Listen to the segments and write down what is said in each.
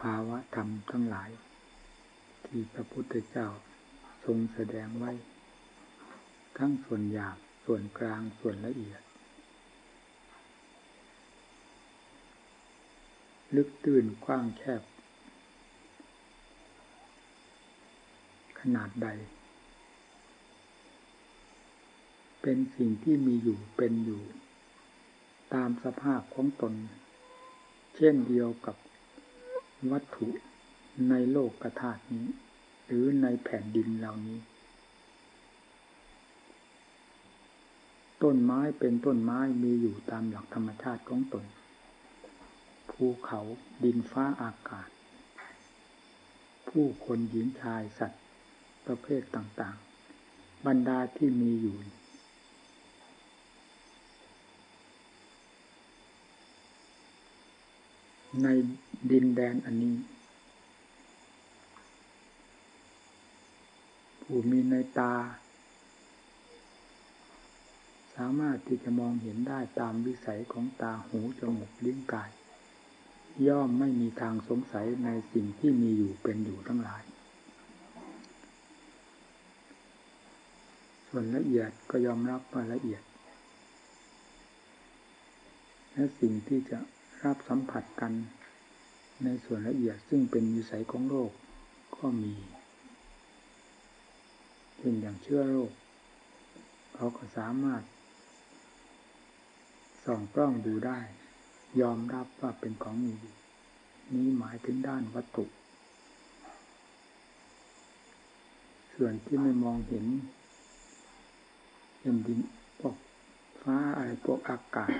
ภาวะธรรมทั้งหลาย ที่พระพุทธเจ้าทรงแสดงไว้ ทั้งส่วนหยาบส่วนกลางส่วนละเอียด ลึกตื่นกว้างแคบ ขนาดใด เป็นสิ่งที่มีอยู่เป็นอยู่ ตามสภาพของตน เช่นเดียวกับ วัตถุในโลกกระถานี้ หรือในแผ่นดินเหล่านี้ ต้นไม้เป็นต้นไม้มีอยู่ตามหลักธรรมชาติของตน ภูเขาดินฟ้าอากาศ ผู้คนหญิงชายสัตว์ประเภทต่างๆ บรรดาที่มีอยู่ใน ดินแดนอันนี้ ผู้มีในตา สามารถที่จะมองเห็นได้ตามวิสัยของตาหูจมูกลิ้นกาย ย่อมไม่มีทางสงสัยในสิ่งที่มีอยู่เป็นอยู่ทั้งหลาย ส่วนละเอียดก็ยอมรับว่าละเอียด และสิ่งที่จะรับสัมผัสกัน ในส่วนละเอียดซึ่งเป็นวิสัยของโรคก็มีเช่นอย่างเชื้อโรค เขาก็สามารถ ส่องกล้องดูได้ ยอมรับว่าเป็นของมีอยู่นี้หมายถึงด้านวัตถุ ส่วนที่ไม่มองเห็นเห็นดินพวกฟ้าอะไรพวกอากาศ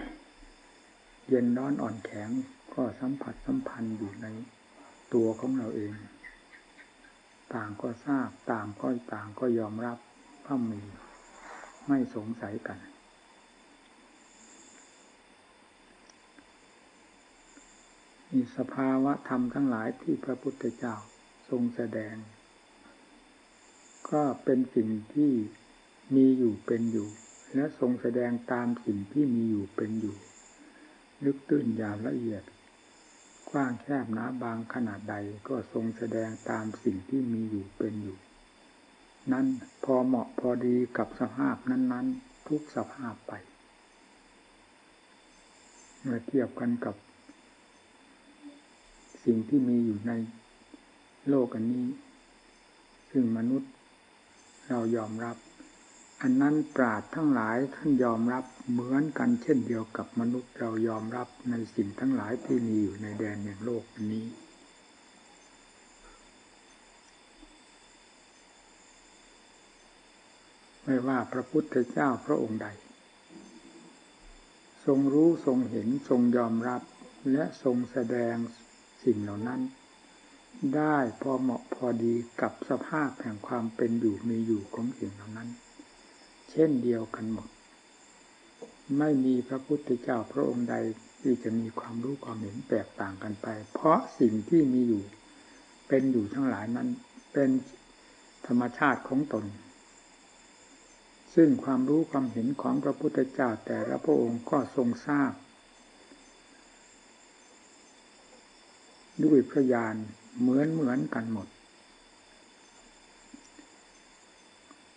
เย็นร้อนอ่อนแข็งก็สัมผัสสัมพันธ์อยู่ในตัวของเราเอง ต่างก็ทราบต่างก็ต่างก็ยอมรับว่ามี ไม่สงสัยกัน มีสภาวะธรรมทั้งหลายที่พระพุทธเจ้าทรงแสดง ก็เป็นสิ่งที่มีอยู่เป็นอยู่ และทรงแสดงตามสิ่งที่มีอยู่เป็นอยู่ ลึกตื้นยาวละเอียด กว้างแคบหนาบางขนาดใดก็ทรงแสดงตามสิ่งที่มีอยู่เป็นอยู่ นั้นพอเหมาะพอดีกับสภาพนั้น ๆ ทุกสภาพไป เมื่อเทียบกันกับ สิ่งที่มีอยู่ในโลกอันนี้ ซึ่งมนุษย์เรายอมรับ อันนั้นปราดทั้งหลายท่านยอมรับเหมือนกันเช่นเดียวกับมนุษย์เรายอมรับในสิ่งทั้งหลายที่มีอยู่ในแดนแห่งโลกนี้ ไม่ว่าพระพุทธเจ้าพระองค์ใด ทรงรู้ทรงเห็นทรงยอมรับและทรงแสดงสิ่งเหล่านั้น ได้พอเหมาะพอดีกับสภาพแห่งความเป็นอยู่มีอยู่ของสิ่งเหล่านั้น เช่นเดียวกันหมด ไม่มีพระพุทธเจ้าพระองค์ใดที่จะมีความรู้ความเห็นแตกต่างกันไป เพราะสิ่งที่มีอยู่ เป็นอยู่ทั้งหลายนั้น เป็นธรรมชาติของตน ซึ่งความรู้ความเห็นของพระพุทธเจ้าแต่ละพระองค์ก็ทรงทราบด้วยพระญาณเหมือนเหมือนกันหมด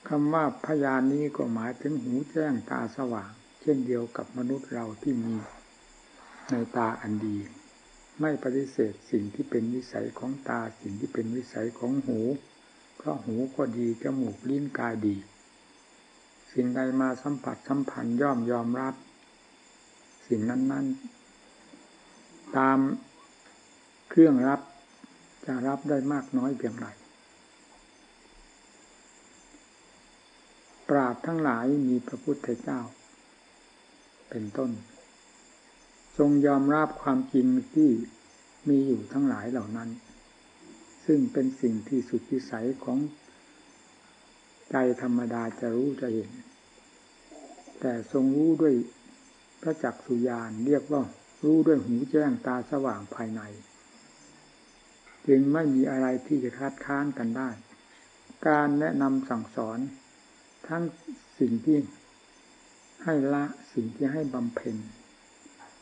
คำว่าพยานนี้ก็หมายถึงหูแจ้งตาสว่าง เช่นเดียวกับมนุษย์เราที่มีในตาอันดี ไม่ปฏิเสธสิ่งที่เป็นวิสัยของตาสิ่งที่เป็นวิสัยของหู เพราะหูก็ดีจมูกลิ้นกายดี สิ่งใดมาสัมผัสสัมพันธ์ย่อมยอมรับ สิ่งนั้นๆ ตามเครื่องรับจะรับได้มากน้อยเพียงไร ปราดทั้งหลายมีพระพุทธเจ้า เป็นต้น ทรงยอมรับความจริงที่มีอยู่ทั้งหลายเหล่านั้น ซึ่งเป็นสิ่งที่สุดวิสัยของใจธรรมดาจะรู้จะเห็น แต่ทรงรู้ด้วยพระจักสุญานเรียกว่ารู้ด้วยหูแจ้งตาสว่างภายใน จึงไม่มีอะไรที่จะคัดค้านกันได้ การแนะนำสั่งสอน ทั้งสิ่งที่ให้ละสิ่งที่ให้บำเพ็ญ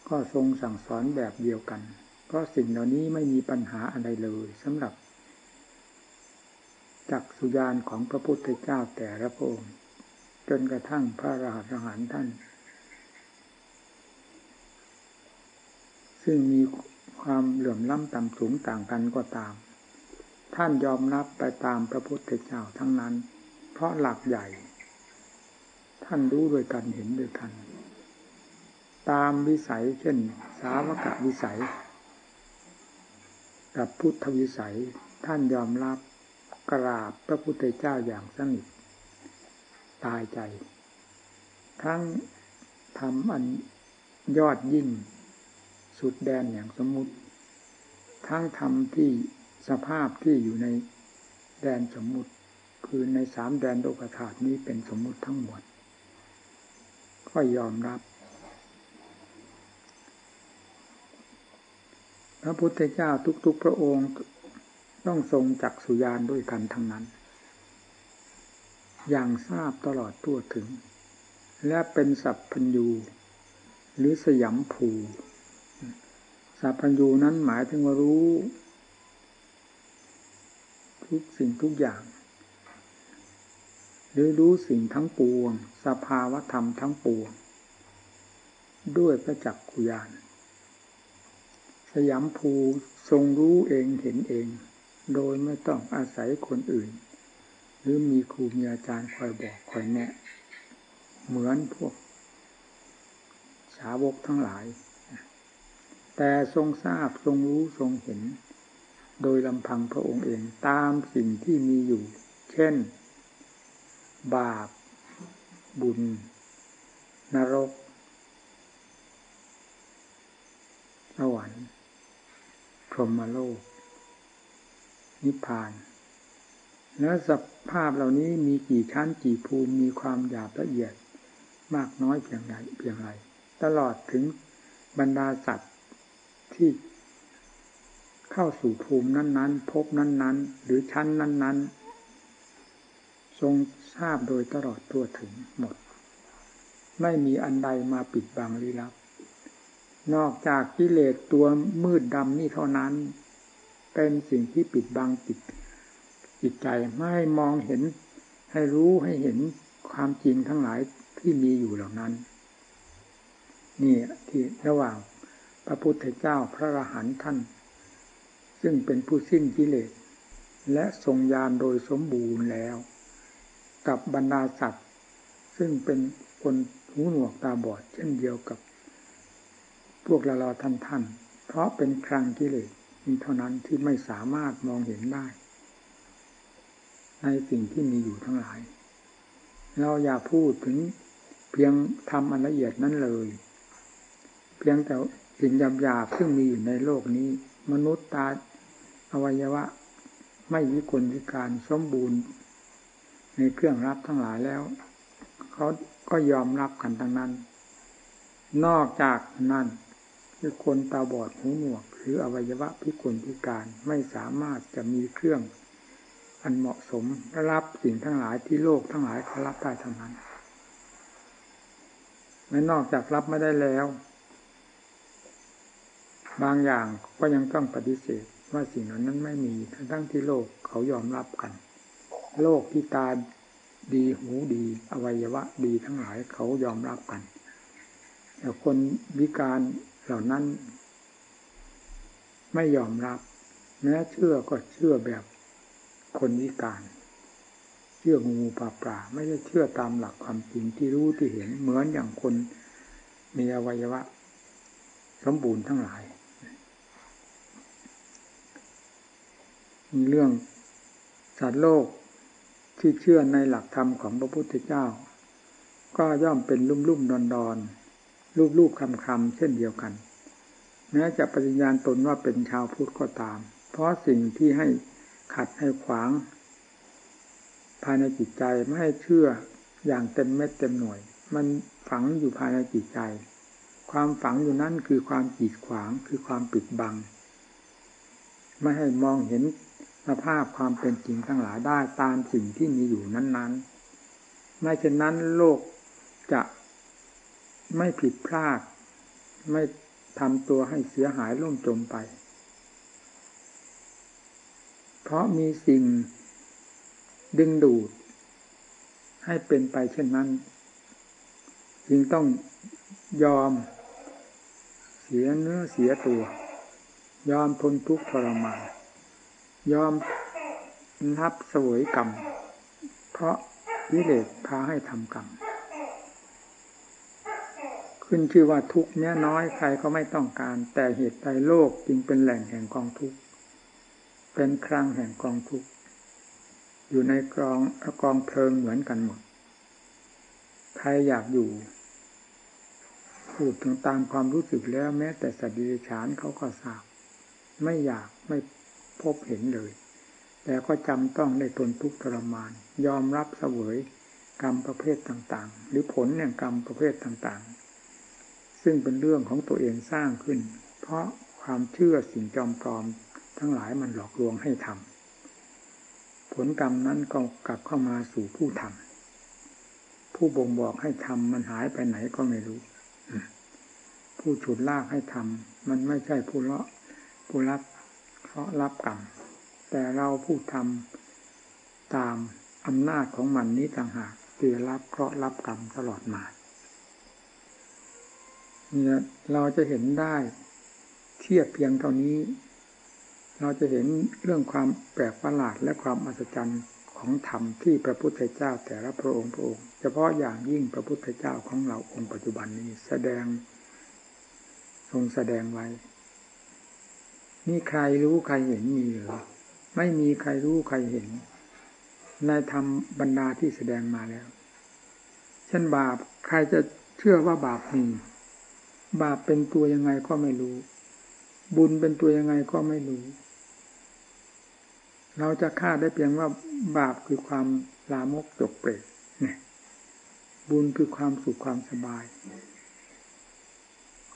ก็ทรงสั่งสอนแบบเดียวกัน เพราะสิ่งเหล่านี้ไม่มีปัญหาอะไรเลยสำหรับจักสุญานของพระพุทธเจ้าแต่ละพระองค์จนกระทั่งพระรหันต์ท่าน ซึ่งมีความเหลื่อมล้ำต่ำสูงต่างกันก็ตาม ท่านยอมรับไปตามพระพุทธเจ้าทั้งนั้น เพราะหลักใหญ่ ท่านรู้ด้วยกันเห็นด้วยกัน ตามวิสัยเช่น สาวกวิสัย กับพุทธวิสัยท่านยอมรับกราบพระพุทธเจ้าอย่างสนิทตายใจ ทั้งทำอันยอดยิ่ง สุดแดนอย่างสมมุติ ทั้งทำที่สภาพที่อยู่ในแดนสมมุติ คือในสามแดนโลกธาตุนี้เป็นสมมุติทั้งหมด ก็ยอมรับ พระพุทธเจ้าทุก ๆ พระองค์ต้องทรงจักสุยานด้วยกันทั้งนั้น อย่างทราบตลอดทั่วถึง และเป็นสัพพัญญูหรือสยามภูสัพพัญญูนั้นหมายถึงว่ารู้ ทุกสิ่งทุกอย่าง หรือรู้สิ่งทั้งปวง สภาวธรรมทั้งปวง ด้วยพระจักขุยานสยามภูทรงรู้เองเห็นเอง โดยไม่ต้องอาศัยคนอื่น หรือมีครูมีอาจารย์คอยบอกคอยแนะ เหมือนพวก สาวกทั้งหลาย แต่ทรงทราบทรงรู้ทรงเห็น โดยลำพังพระองค์เองตามสิ่งที่มีอยู่ เช่น บาป บุญ นรกสวรรค์พรหมโลก นิพพาน แล้วสภาพเหล่านี้มีกี่ชั้นกี่ภูมิมีความหยาบละเอียดมากน้อยเพียงไรเพียงไรตลอดถึงบรรดาสัตว์ที่เข้าสู่ภูมินั้น ๆ พบนั้น ๆ หรือชั้นนั้น ๆ ทรงทราบโดยตลอดตัวถึงหมด ไม่มีอันใดมาปิดบังลี้ลับ นอกจากกิเลสตัวมืดดำนี่เท่านั้น เป็นสิ่งที่ปิดบังจิตจิตใจไม่มองเห็น ให้รู้ให้เห็นความจริงทั้งหลายที่มีอยู่เหล่านั้น นี่ที่ระหว่างพระพุทธเจ้าพระอรหันต์ท่าน ซึ่งเป็นผู้สิ้นกิเลสและทรงญาณโดยสมบูรณ์แล้ว กับบรรดาสัตว์ ซึ่งเป็นคนหูหนวกตาบอด เช่นเดียวกับ พวกเราเราท่านท่านเพราะเป็นครังกิเลสมีเท่านั้นที่ไม่สามารถมองเห็นได้ ในสิ่งที่มีอยู่ทั้งหลาย เราอย่าพูดถึงเพียงทำอันละเอียดนั้นเลย เพียงแต่สิ่งหยาบๆซึ่งมีอยู่ในโลกนี้ มนุษย์ตาอวัยวะ ไม่วิกลวิการสมบูรณ์ ในเครื่องรับทั้งหลายแล้วเขาก็ยอมรับกันทั้งนั้น นอกจากนั้นคือคนตาบอดหูหนวก หรืออวัยวะพิกลพิการไม่สามารถจะมีเครื่อง อันเหมาะสมรับสิ่งทั้งหลายที่โลกทั้งหลายเขารับได้ทั้งนั้นและนอกจากรับไม่ได้แล้ว บางอย่างก็ยังต้องปฏิเสธว่าสิ่งนั้นนั้นไม่มีทั้งที่โลกเขายอมรับกัน โลกที่ตาดีหูดี อวัยวะดีทั้งหลายเขายอมรับกัน แต่คนวิการเหล่านั้น ไม่ยอมรับ แม้เชื่อก็เชื่อแบบคนวิการ เชื่องูปลาปลาไม่ได้เชื่อตามหลักความจริงที่รู้ที่เห็นเหมือนอย่างคนมีอวัยวะ สมบูรณ์ทั้งหลายมีเรื่องสัตว์โลก ที่เชื่อในหลักธรรมของพระพุทธเจ้า ก็ย่อมเป็นลุ่มลุ่มดอนดอนรูปรูปคำคำเช่นเดียวกันแม้จะปฏิญญาณตนว่าเป็นชาวพุทธก็ตาม เพราะสิ่งที่ให้ขัดให้ขวาง ภายในจิตใจไม่ให้เชื่ออย่างเต็มเม็ดเต็มหน่วย มันฝังอยู่ภายในจิตใจ ความฝังอยู่นั้นคือความกีดขวางคือความปิดบัง ไม่ให้มองเห็น สภาพความเป็นจริงทั้งหลายได้ตามสิ่งที่มีอยู่นั้น ๆ ไม่เช่นนั้นโลกจะไม่ผิดพลาด ไม่ทำตัวให้เสียหายล่มจมไป เพราะมีสิ่งดึงดูด ให้เป็นไปเช่นนั้น จึงต้องยอม เสียเนื้อเสียตัว ยอมทนทุกข์ทรมาน ยอมนับสวยกรรม เพราะวิเลศพาให้ทำกรรม ขึ้นชื่อว่าทุกข์แม้น้อยใครก็ไม่ต้องการ แต่เหตุใดโลกจึงเป็นแหล่งแห่งกองทุกเป็นครังแห่งกองทุกอยู่ในกองกองเพลิงเหมือนกันหมด ใครอยากอยู่พูดถึงตามความรู้สึกแล้วแม้แต่สัตว์ดิฉานเขาก็ทราบ ไม่อยากไม่ พบเห็นเลย แต่ก็จำต้องได้ทนทุกข์ทรมาน ยอมรับเสวยกรรมประเภทต่างๆ หรือผลแห่งกรรมประเภทต่างๆ ซึ่งเป็นเรื่องของตัวเองสร้างขึ้น เพราะความเชื่อสิ่งจอมปลอม ทั้งหลายมันหลอกลวงให้ทำผลกรรมนั้นก็กลับเข้ามาสู่ผู้ทำผู้บ่งบอกให้ทำมันหายไปไหนก็ไม่รู้ ผู้ฉุดลากให้ทำมันไม่ใช่ผู้เลาะผู้รับ เพราะรับกรรม แต่เราผู้ทำตามอำนาจของมันนี้ต่างหากที่รับเพราะรับกรรมตลอดมาเนี่ยเราจะเห็นได้เทียบเพียงเท่านี้ เราจะเห็นเรื่องความแปลกประหลาดและความอัศจรรย์ของธรรมที่พระพุทธเจ้าแต่ละพระองค์พระองค์ เฉพาะอย่างยิ่งพระพุทธเจ้าของเราองค์ปัจจุบันนี้แสดง ทรงแสดงไว้ มีใครรู้ใครเห็นมีหรือไม่มีใครรู้ใครเห็น ในธรรมบรรดาที่แสดงมาแล้ว เช่นบาปใครจะเชื่อว่าบาปมีบาปเป็นตัวยังไงก็ไม่รู้ บุญเป็นตัวยังไงก็ไม่รู้ เราจะคาดได้เพียงว่าบาปคือความลามกจกเปรตบุญคือความสุขความสบาย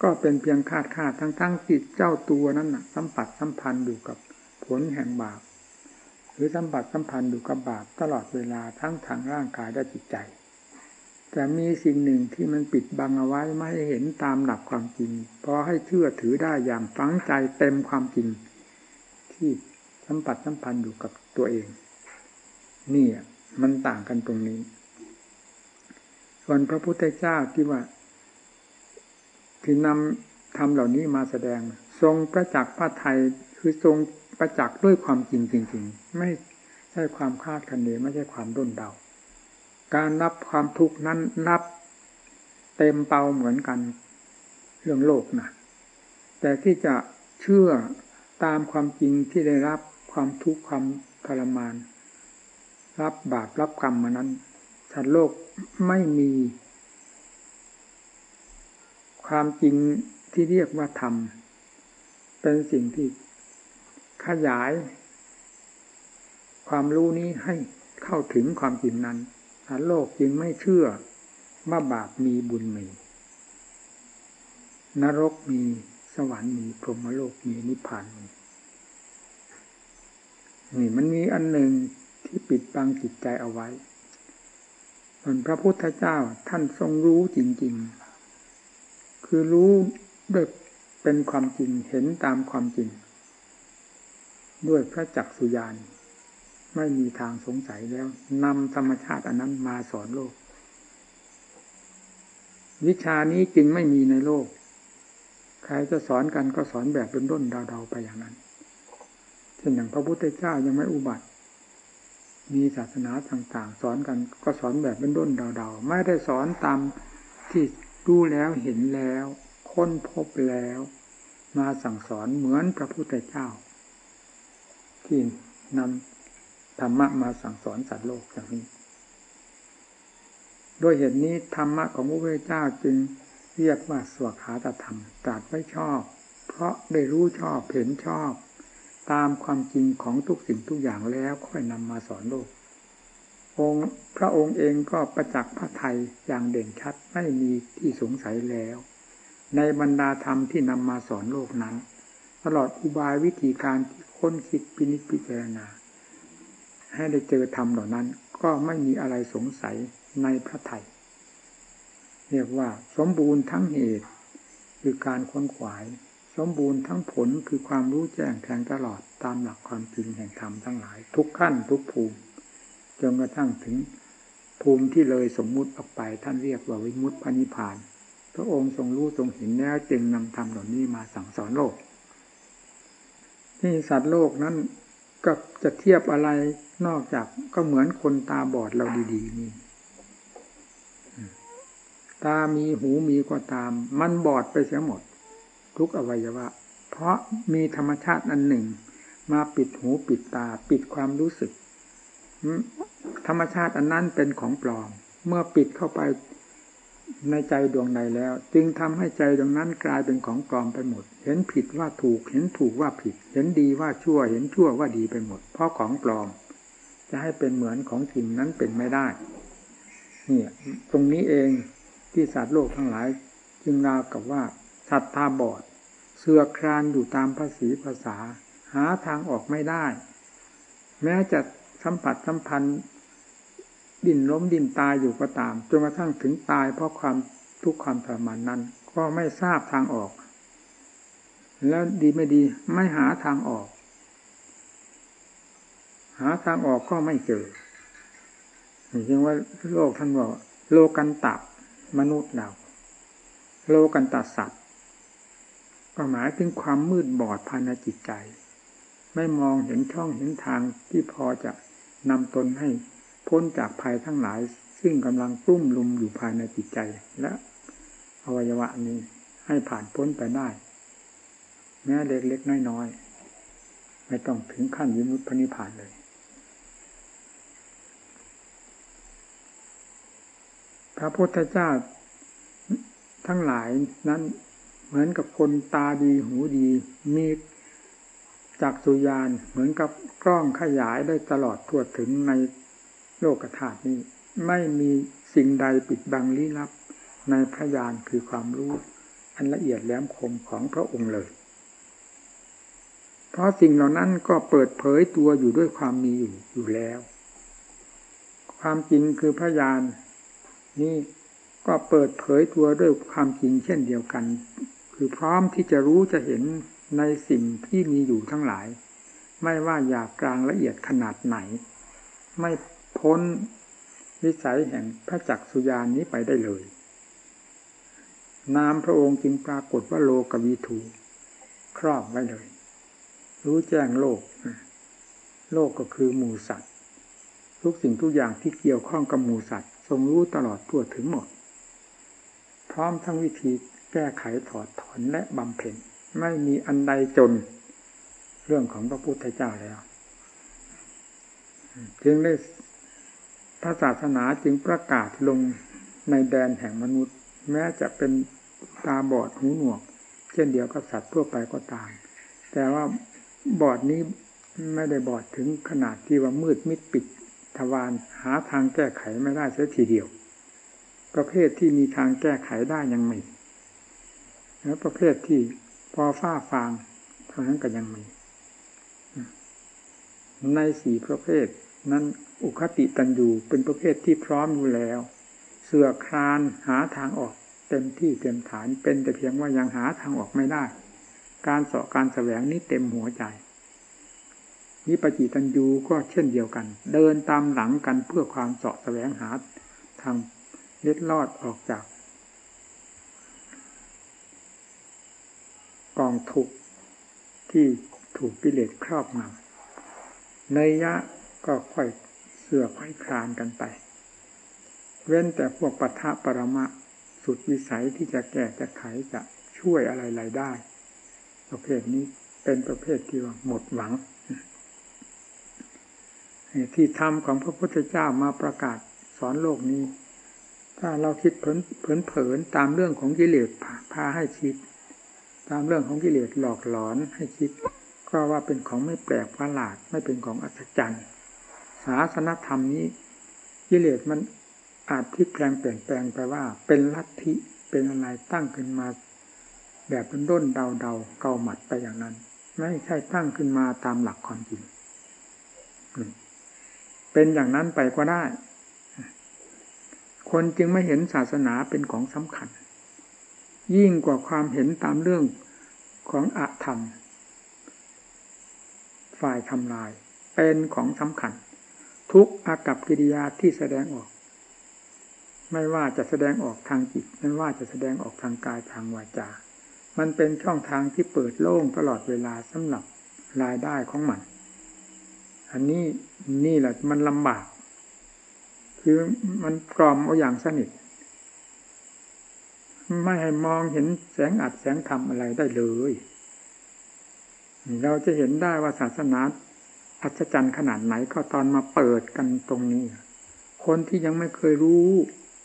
ก็เป็นเพียงคาดคาดทั้งทั้งจิตเจ้าตัวนั้นนะสัมผัสสัมพันธ์อยู่กับผลแห่งบาป หรือสัมผัสสัมพันธ์อยู่กับบาปตลอดเวลาทั้งทางร่างกายและจิตใจ แต่มีสิ่งหนึ่งที่มันปิดบังเอาไว้ไม่ให้เห็นตามหลักความจริงพอให้เชื่อถือได้อย่างฝังใจเต็มความจริง ที่สัมผัสสัมพันธ์อยู่กับตัวเอง นี่มันต่างกันตรงนี้ ส่วนพระพุทธเจ้าที่ว่า ที่นำทำเหล่านี้มาแสดง ทรงประจักษ์พระไทยคือทรงประจักษ์ด้วยความจริงจริงๆไม่ใช่ความคาดคะเนไม่ใช่ความด้นเดา การรับความทุกข์นั้นรับเต็มเปาเหมือนกันเรื่องโลกนะแต่ที่จะเชื่อตามความจริงที่ได้รับความทุกข์ความทรมาน รับบาปรับกรรมมานั้นสัตว์โลกไม่มี ความจริงที่เรียกว่าธรรม เป็นสิ่งที่ขยาย ความรู้นี้ให้เข้าถึงความจริงนั้นโลกจึงไม่เชื่อว่าบาปมีบุญมี นรกมีสวรรค์มีพรหมโลกมีนิพพานมีนี่มันมีอันหนึ่งที่ปิดบังจิตใจเอาไว้ส่วนพระพุทธเจ้าท่านทรงรู้จริง ๆ คือรู้ด้วยเป็นความจริงเห็นตามความจริง ด้วยพระจักสุญานไม่มีทางสงสัยแล้วนำธรรมชาติอันนั้นมาสอนโลก วิชานี้จริงไม่มีในโลก ใครจะสอนกันก็สอนแบบเป็นด้นดาๆไปอย่างนั้นเช่นอย่างพระพุทธเจ้ายังไม่อุบัติ มีศาสนาต่างๆ สอนกันก็สอนแบบเป็นด้นเดาๆ ไม่ได้สอนตามที่ รู้แล้วเห็นแล้ว ค้นพบแล้ว มาสั่งสอนเหมือนพระพุทธเจ้า ที่นำธรรมะมาสั่งสอนสัตว์โลกอย่างนี้โดยเหตุนี้ธรรมะของพระพุทธเจ้าจึงเรียกว่าสวขาตธรรมตรัสไว้ชอบ เพราะได้รู้ชอบเห็นชอบ ตามความจริงของทุกสิ่งทุกอย่างแล้วค่อยนำมาสอนโลกองค์พระองค์เองก็ประจักษ์พระไทยอย่างเด่นชัด ไม่มีที่สงสัยแล้ว ในบรรดาธรรมที่นำมาสอนโลกนั้น ตลอดอุบายวิธีการที่ค้นคิดพินิจพิจารณา ให้ได้เจอธรรมเหล่านั้น ก็ไม่มีอะไรสงสัยในพระไทยเรียกว่าสมบูรณ์ทั้งเหตุ คือการค้นขวาย สมบูรณ์ทั้งผลคือความรู้แจ้งแทงตลอดตามหลักความจริงแห่งธรรมทั้งหลาย ทุกขั้นทุกภูมิจนกระทั่งถึง ภูมิที่เลยสมมุติออกไป ท่านเรียกว่าวิมุตติพนิพาน พระองค์ทรงรู้ทรงเห็นแล้วจึงนำธรรมเหล่านี้มาสั่งสอนโลก ที่สัตว์โลกนั้นก็จะเทียบอะไรนอกจากก็เหมือนคนตาบอดเราดีๆนี่ตามีหูมีก็ตาม มันบอดไปเสียหมด ทุกอวัยวะ เพราะมีธรรมชาติอันหนึ่ง มาปิดหูปิดตา ปิดความรู้สึก ธรรมชาติอันนั้นเป็นของปลอม เมื่อปิดเข้าไปในใจดวงใดแล้ว จึงทำให้ใจดวงนั้นกลายเป็นของปลอมไปหมด เห็นผิดว่าถูก เห็นถูกว่าผิด เห็นดีว่าชั่ว เห็นชั่วว่าดีไปหมด เพราะของปลอม จะให้เป็นเหมือนของจริงนั้นเป็นไม่ได้เนี่ยตรงนี้เองที่สัตว์โลกทั้งหลาย จึงราวกับว่าสัตว์ตาบอด เสือครานอยู่ตามภาษีภาษา หาทางออกไม่ได้ แม้จะสัมผัสสัมพันธ์ ดิ้นล้มดิ้นตายอยู่ก็ตามจนกระทั่งถึงตายเพราะความทุกข์ความทรมานนั้น ก็ไม่ทราบทางออก แล้วดีไม่ดีไม่หาทางออก หาทางออกก็ไม่เจออย่างว่าโลกท่านบอกโลกันตับมนุษย์เราโลกันตัสัตว์ก็หมายถึงความมืดบอดภายในจิตใจ ไม่มองเห็นช่องเห็นทางที่พอจะนำตนให้ พ้นจากภัยทั้งหลาย ซึ่งกำลังกลุ่มลุมอยู่ภายในจิตใจและอวัยวะนี้ให้ผ่านพ้นไปได้ แม้เล็กๆน้อยๆไม่ต้องถึงขั้นวิมุตตินิพพานเลย พระพุทธเจ้าทั้งหลายนั้นเหมือนกับคนตาดีหูดี มีจักสุยานเหมือนกับกล้องขยายได้ตลอดทั่วถึงใน โลกธาตุนี้ ไม่มีสิ่งใดปิดบังลี้ลับ ในพระญาณคือความรู้ อันละเอียดแหลมคมของพระองค์เลย เพราะสิ่งเหล่านั้นก็เปิดเผยตัวอยู่ด้วยความมีอยู่อยู่แล้ว ความจริงคือพระญาณนี่ก็เปิดเผยตัวด้วยความจริงเช่นเดียวกัน คือพร้อมที่จะรู้จะเห็นในสิ่งที่มีอยู่ทั้งหลาย ไม่ว่าอยากกลางละเอียดขนาดไหน ไม่ พ้นวิสัยแห่งพระจักสุญานนี้ไปได้เลย นามพระองค์จึงปรากฏว่าโลกวีถูครอบไว้เลย รู้แจ้งโลก โลกก็คือหมูสัตว์ ทุกสิ่งทุกอย่างที่เกี่ยวข้องกับหมูสัตว์ ทรงรู้ตลอดทั่วถึงหมด พร้อมทั้งวิธีแก้ไขถอดถอนและบำเพ็ญไม่มีอันใดจนเรื่องของพระพุทธเจ้าแล้ว จึงได้ พระศาสนาจึงประกาศลงในแดนแห่งมนุษย์ แม้จะเป็นตาบอดหูหนวก เช่นเดียวกับสัตว์ทั่วไปก็ตาม แต่ว่าบอดนี้ไม่ได้บอดถึงขนาดที่ว่ามืดมิดปิดทวารหาทางแก้ไขไม่ได้เสียทีเดียว ประเภทที่มีทางแก้ไขได้ยังไม่แล้วประเภทที่พอฟ้าฟางเท่านั้นก็ยังมี ในสี่ประเภท นั้นอุคติตันยูเป็นประเภทที่พร้อมอยู่แล้ว เสือครานหาทางออก เต็มที่เต็มฐานเป็นแต่เพียงว่ายังหาทางออกไม่ได้ การเสาะการแสวงนี้เต็มหัวใจนิปจิตันยูก็เช่นเดียวกัน เดินตามหลังกันเพื่อความเสาะแสวงหาทางเล็ดลอดออกจาก กองทุกข์ที่ถูกกิเลสครอบงำในยะ ก็ค่อยเสื่อค่อยคลานกันไป เว้นแต่พวกปัทะปรมะสุดวิสัยที่จะแก้จะไขจะช่วยอะไรๆได้ ประเภทนี้เป็นประเภทที่ว่าหมดหวังที่ธรรมของพระพุทธเจ้ามาประกาศสอนโลกนี้ ถ้าเราคิดเผินเผินตามเรื่องของกิเลสพาให้คิด ตามเรื่องของกิเลสหลอกหลอนให้คิด ก็ว่าเป็นของไม่แปลกประหลาดไม่เป็นของอัศจรรย์ ศาสนธรรมนี้กิเลสมันอาจพลิกแปลงเปลี่ยนแปลงไปว่า เป็นลัทธิเป็นอะไรตั้งขึ้นมา แบบเป็นด้นเดาเดาเกาหมัดไปอย่างนั้น ไม่ใช่ตั้งขึ้นมาตามหลักความจริงเป็นอย่างนั้นไปก็ได้ คนจึงไม่เห็นศาสนาเป็นของสำคัญ ยิ่งกว่าความเห็นตามเรื่องของอาธรรม ฝ่ายทำลาย เป็นของสำคัญ ทุกอากับกิริยาที่แสดงออก ไม่ว่าจะแสดงออกทางจิตไม่ว่าจะแสดงออกทางกายทางวาจา มันเป็นช่องทางที่เปิดโล่งตลอดเวลาสำหรับรายได้ของมัน อันนี้นี่แหละมันลำบาก คือมันกรอมเอาอย่างสนิท ไม่ให้มองเห็นแสงอัดแสงธรรมอะไรได้เลย เราจะเห็นได้ว่าศาสนา อัศจรรย์ขนาดไหนก็ตอนมาเปิดกันตรงนี้ คนที่ยังไม่เคยรู้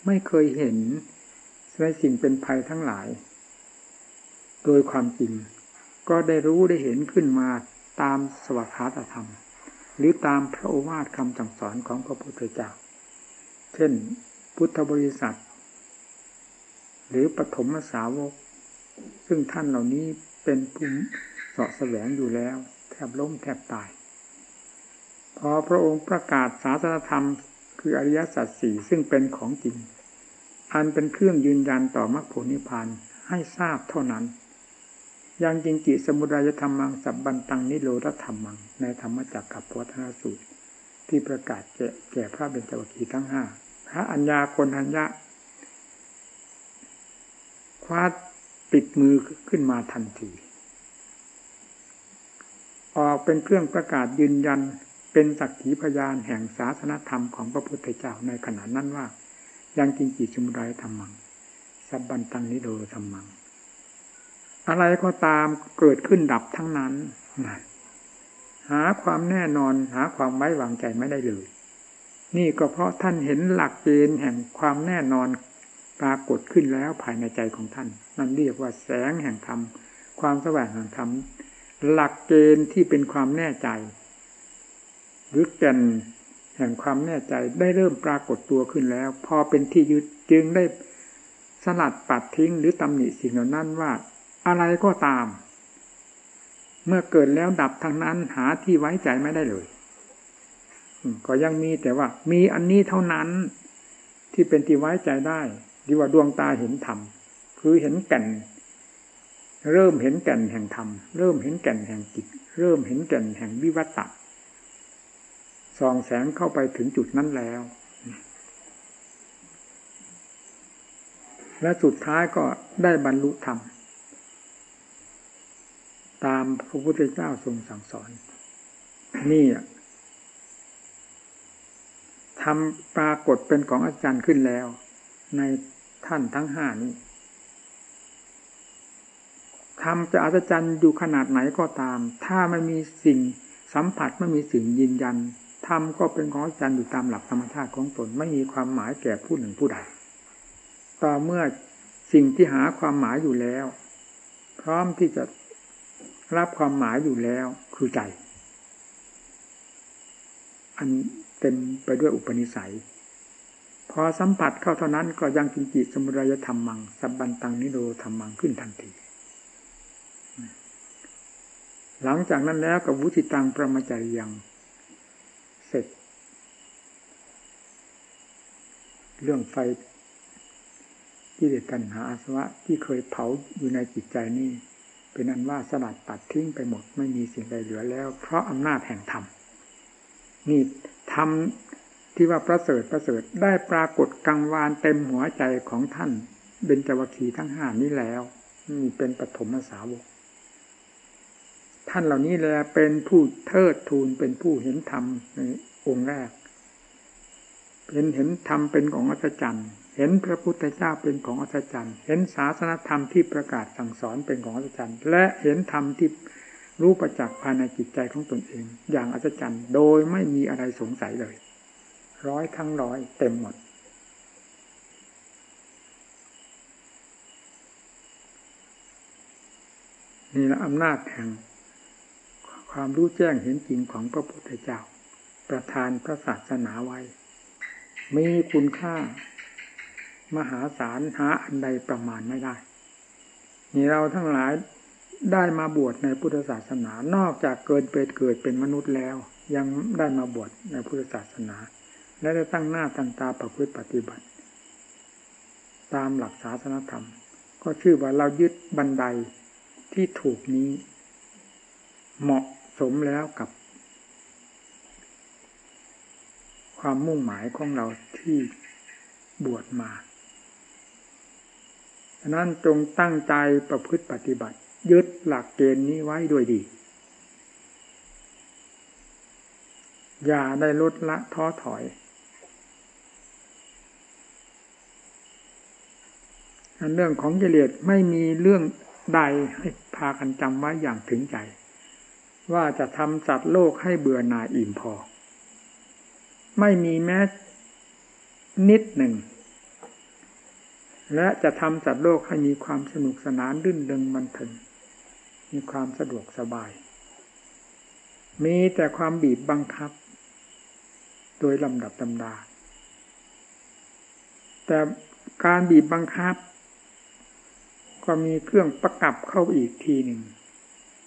ไม่เคยเห็นในสิ่งเป็นภัยทั้งหลาย โดยความจริง ก็ได้รู้ได้เห็นขึ้นมาตามสวัสดิธรรม หรือตามพระโอวาทคำสั่งสอนของพระพุทธเจ้า เช่น พุทธบริษัท หรือปฐมสาวก ซึ่งท่านเหล่านี้เป็นภูมิเสาะแสวงอยู่แล้ว แทบล้มแทบตาย อพระองค์ประกาศศาสนธรรม คืออริยสัจสี่ซึ่งเป็นของจริง อันเป็นเครื่องยืนยันต่อมรรคผลนิพพานให้ทราบเท่านั้นยังจริงกิสมุทัยธรรมังสับบันตังนิโรธธรรมัง ในธรรมจักรกับพัฒนสูตร ที่ประกาศแก่พระเบญจวัคคีย์ทั้งห้าพระอัญญาคนทัญญะคว้าปิดมือขึ้นมาทันที ออกเป็นเครื่องประกาศยืนยัน เป็นสักขีพยานแห่งศาสนธรรมของพระพุทธเจ้าในขณะนั้นว่า ยังจริงจิชุมไรธรรมัง สับบันตังนิโดธรรมัง อะไรก็ตามเกิดขึ้นดับทั้งนั้นหาความแน่นอนหาความไว้วางใจไม่ได้เลย นี่ก็เพราะท่านเห็นหลักเกณฑ์แห่งความแน่นอนปรากฏขึ้นแล้วภายในใจของท่าน นั่นเรียกว่าแสงแห่งธรรม ความสว่างแห่งธรรม หลักเกณฑ์ที่เป็นความแน่ใจ หรือแก่นแห่งความแน่ใจได้เริ่มปรากฏตัวขึ้นแล้ว พอเป็นที่ยึดจึงได้สลัดปัดทิ้งหรือตำหนิสิ่งเหล่านั้นว่า อะไรก็ตาม เมื่อเกิดแล้วดับทางนั้นหาที่ไว้ใจไม่ได้เลยก็ยังมีแต่ว่า มีอันนี้เท่านั้นที่เป็นที่ไว้ใจได้ ดีว่าดวงตาเห็นธรรมคือเห็นแก่น เริ่มเห็นแก่นแห่งธรรมเริ่มเห็นแก่นแห่งจิต เริ่มเห็นแก่นแห่งวิวัตตะ ส่องแสงเข้าไปถึงจุดนั้นแล้ว และสุดท้ายก็ได้บรรลุธรรม ตามพระพุทธเจ้าทรงสั่งสอน นี่ทำปรากฏเป็นของอาจารย์ขึ้นแล้ว ในท่านทั้งห้านี้ทำจะอัศจรรย์อยู่ขนาดไหนก็ตาม ถ้าไม่มีสิ่งสัมผัสไม่มีสิ่งยืนยัน ทำก็เป็นของอัศจรรย์อยู่ตามหลักธรรมชาติของตน ไม่มีความหมายแก่ผู้หนึ่งผู้ใดต่อเมื่อสิ่งที่หาความหมายอยู่แล้ว พร้อมที่จะรับความหมายอยู่แล้วคือใจ อันเต็มไปด้วยอุปนิสัย พอสัมผัสเข้าเท่านั้นก็ยังกินจิตสมุทัยธรรมมังสับบันตังนิโรธรรมังขึ้นทันที หลังจากนั้นแล้วกับวุติตังประมาจายังเสร็จ เรื่องไฟที่เด็ดตัณหาอาสวะที่เคยเผาอยู่ในจิตใจนี่เป็นอันว่าสลัดตัดทิ้งไปหมดไม่มีสิ่งใดเหลือแล้ว เพราะอำนาจแห่งธรรมนี่ทำที่ว่าประเสริฐประเสริฐได้ปรากฏกังวานเต็มหัวใจของท่านเบญจวัคคีทั้งห้านี้แล้วนี่เป็นปฐมสาวก ท่านเหล่านี้แลเป็นผู้เทิดทูนเป็นผู้เห็นธรรมในองค์แรก เป็นเห็นธรรมเป็นของอัศจรรย์ เห็นพระพุทธเจ้าเป็นของอัศจรรย์ เห็นศาสนธรรมที่ประกาศสั่งสอนเป็นของอัศจรรย์ และเห็นธรรมที่รู้ประจักษ์ภายในจิตใจของตนเอง อย่างอัศจรรย์ โดยไม่มีอะไรสงสัยเลย ร้อยทั้งร้อยเต็มหมด นี่ละอำนาจแห่งความรู้แจ้งเห็นจริงของพระพุทธเจ้า ประทานพระศาสนาไว้ มีคุณค่า มหาศาลหาอันใดประมาณไม่ได้ นี่เราทั้งหลายได้มาบวชในพุทธศาสนา นอกจากเกิดเป็นเกิดเป็นมนุษย์แล้ว ยังได้มาบวชในพุทธศาสนา และได้ตั้งหน้าตั้งตาประพฤติปฏิบัติ ตามหลักศาสนธรรม ก็ชื่อว่าเรายึดบันไดที่ถูกนี้ เหมาะสมแล้วกับ ความมุ่งหมายของเราที่บวชมาฉะนั้นจงตั้งใจประพฤติปฏิบัติ ยึดหลักเกณฑ์นี้ไว้ด้วยดี อย่าได้ลดละท้อถอย เรื่องของกิเลสไม่มีเรื่องใดให้พากันจำไว้อย่างถึงใจ ว่าจะทำจัดโลกให้เบื่อหน่ายอิ่มพอ ไม่มีแม้นิดหนึ่ง และจะทำจัดโลกให้มีความสนุกสนานดื่นเริงบันเทิงมีความสะดวกสบาย มีแต่ความบีบบังคับ โดยลำดับตำดา แต่การบีบบังคับ ก็มีเครื่องประกับเข้าอีกทีหนึ่ง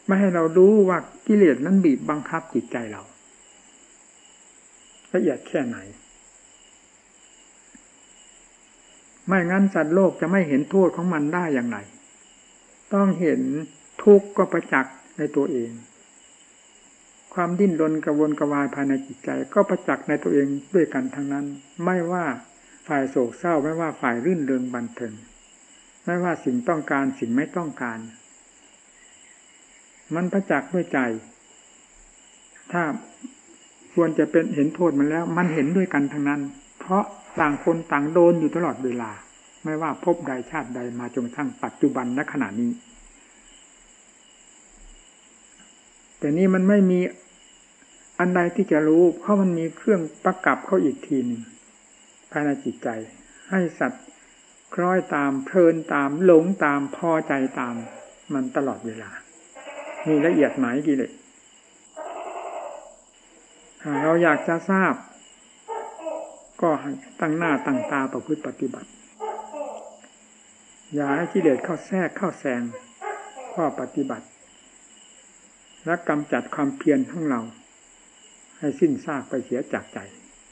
ไม่ให้เรารู้ว่ากิเลสนั้นบีบบังคับจิตใจเรา ละเอียดแค่ไหน ไม่งั้นสัตว์โลกจะไม่เห็นโทษของมันได้อย่างไร ต้องเห็นทุกข์ก็ประจักษ์ในตัวเอง ความดิ้นรนกระวนกระวายภายในจิตใจ ก็ประจักษ์ในตัวเองด้วยกันทั้งนั้น ไม่ว่าฝ่ายโศกเศร้าไม่ว่าฝ่ายรื่นเริงบันเทิงไม่ว่าสิ่งต้องการสิ่งไม่ต้องการ มันประจักษ์ด้วยใจ ถ้า ควรจะเป็นเห็นโทษมันแล้ว มันเห็นด้วยกันทั้งนั้น เพราะต่างคนต่างโดนอยู่ตลอดเวลา ไม่ว่าพบใดชาติใดมาจนกระทั่งปัจจุบันณขณะนี้ แต่นี่มันไม่มีอันใดที่จะรู้ เพราะมันมีเครื่องประกับเข้าอีกทีหนึ่งภายในจิตใจ ให้สัตว์คล้อยตามเพลินตามหลงตามพอใจตาม มันตลอดเวลา มีละเอียดหมายกี่เลย เราอยากจะทราบ ก็ตั้งหน้าตั้งตาประพฤติปฏิบัติ อย่าให้กิเลสเข้าแทรกเข้าแซงข้อปฏิบัติ และกำจัดความเพียรของเรา ให้สิ้นซากไปเสียจากใจ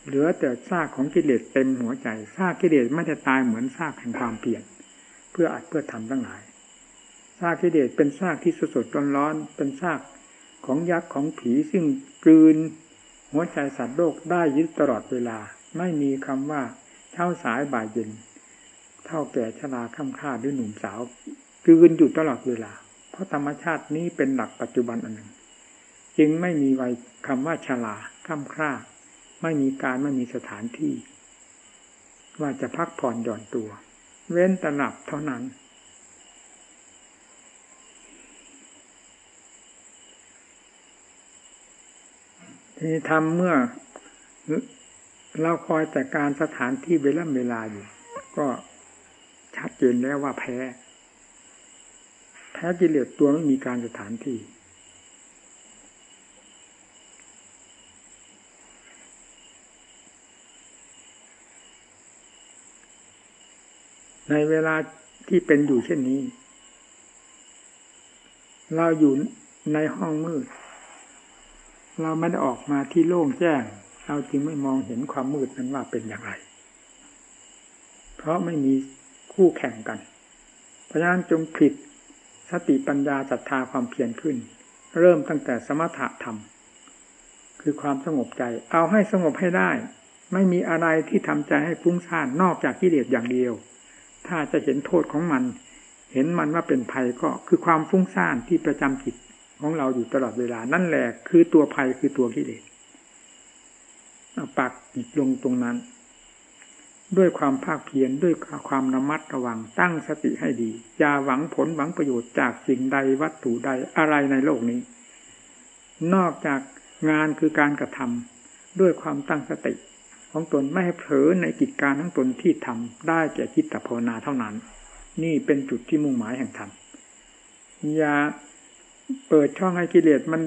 เหลือแต่ซากของกิเลสเต็มหัวใจซากกิเลสไม่ได้ตายเหมือนซากแห่งความเปลี่ยนเพื่ออัดเพื่อทำทั้งหลายซากกิเลสเป็นซากที่สดสดร้อนร้อนเป็นซากของยักษ์ของผีซึ่งกลืน หัวใจสัตว์โลกได้ยึดตลอดเวลา ไม่มีคำว่าเช้าสายบ่ายเย็น เท่าแก่ชราค่ำค่าหรือหนุ่มสาวกลืนอยู่ตลอดเวลา เพราะธรรมชาตินี้เป็นหลักปัจจุบันอันหนึ่ง จึงไม่มีไว้คำว่าชราค่ำค่าไม่มีการไม่มีสถานที่ ว่าจะพักผ่อนหย่อนตัว เว้นตลับเท่านั้น นี้ทำเมื่อ เราคอยแต่การสถานที่เวลาเวลาอยู่ ก็ชัดเจนแล้วว่าแพ้ แพ้กิเลสตัวไม่มีการสถานที่ ในเวลาที่เป็นอยู่เช่นนี้ เราอยู่ในห้องมืด เราไม่ได้ออกมาที่โล่งแจ้ง เราจึงไม่มองเห็นความมืดนั้นว่าเป็นอย่างไร เพราะไม่มีคู่แข่งกัน เพราะฉะนั้นจงผิดสติปัญญาศรัทธาความเพียรขึ้น เริ่มตั้งแต่สมถะธรรม คือความสงบใจ เอาให้สงบให้ได้ ไม่มีอะไรที่ทำใจให้ฟุ้งซ่านนอกจากกิเลสอย่างเดียว ถ้าจะเห็นโทษของมัน เห็นมันว่าเป็นภัยก็คือความฟุ้งซ่านที่ประจำจิต ของเราอยู่ตลอดเวลา นั่นแหละคือตัวภัยคือตัวกิเลสเอาปักจิตลงตรงนั้น ด้วยความภาคเพียรด้วยความระมัดระวังตั้งสติให้ดี อย่าหวังผลหวังประโยชน์จากสิ่งใดวัตถุใดอะไรในโลกนี้ นอกจากงานคือการกระทำด้วยความตั้งสติ ของตนไม่ให้เผลอในกิจการทั้งตนที่ทำได้แก่จิดแตตภาวนาเท่านั้น นี่เป็นจุดที่มุ่งหมายแห่งธรรมอย่า เปิดช่องให้กิเลสมัน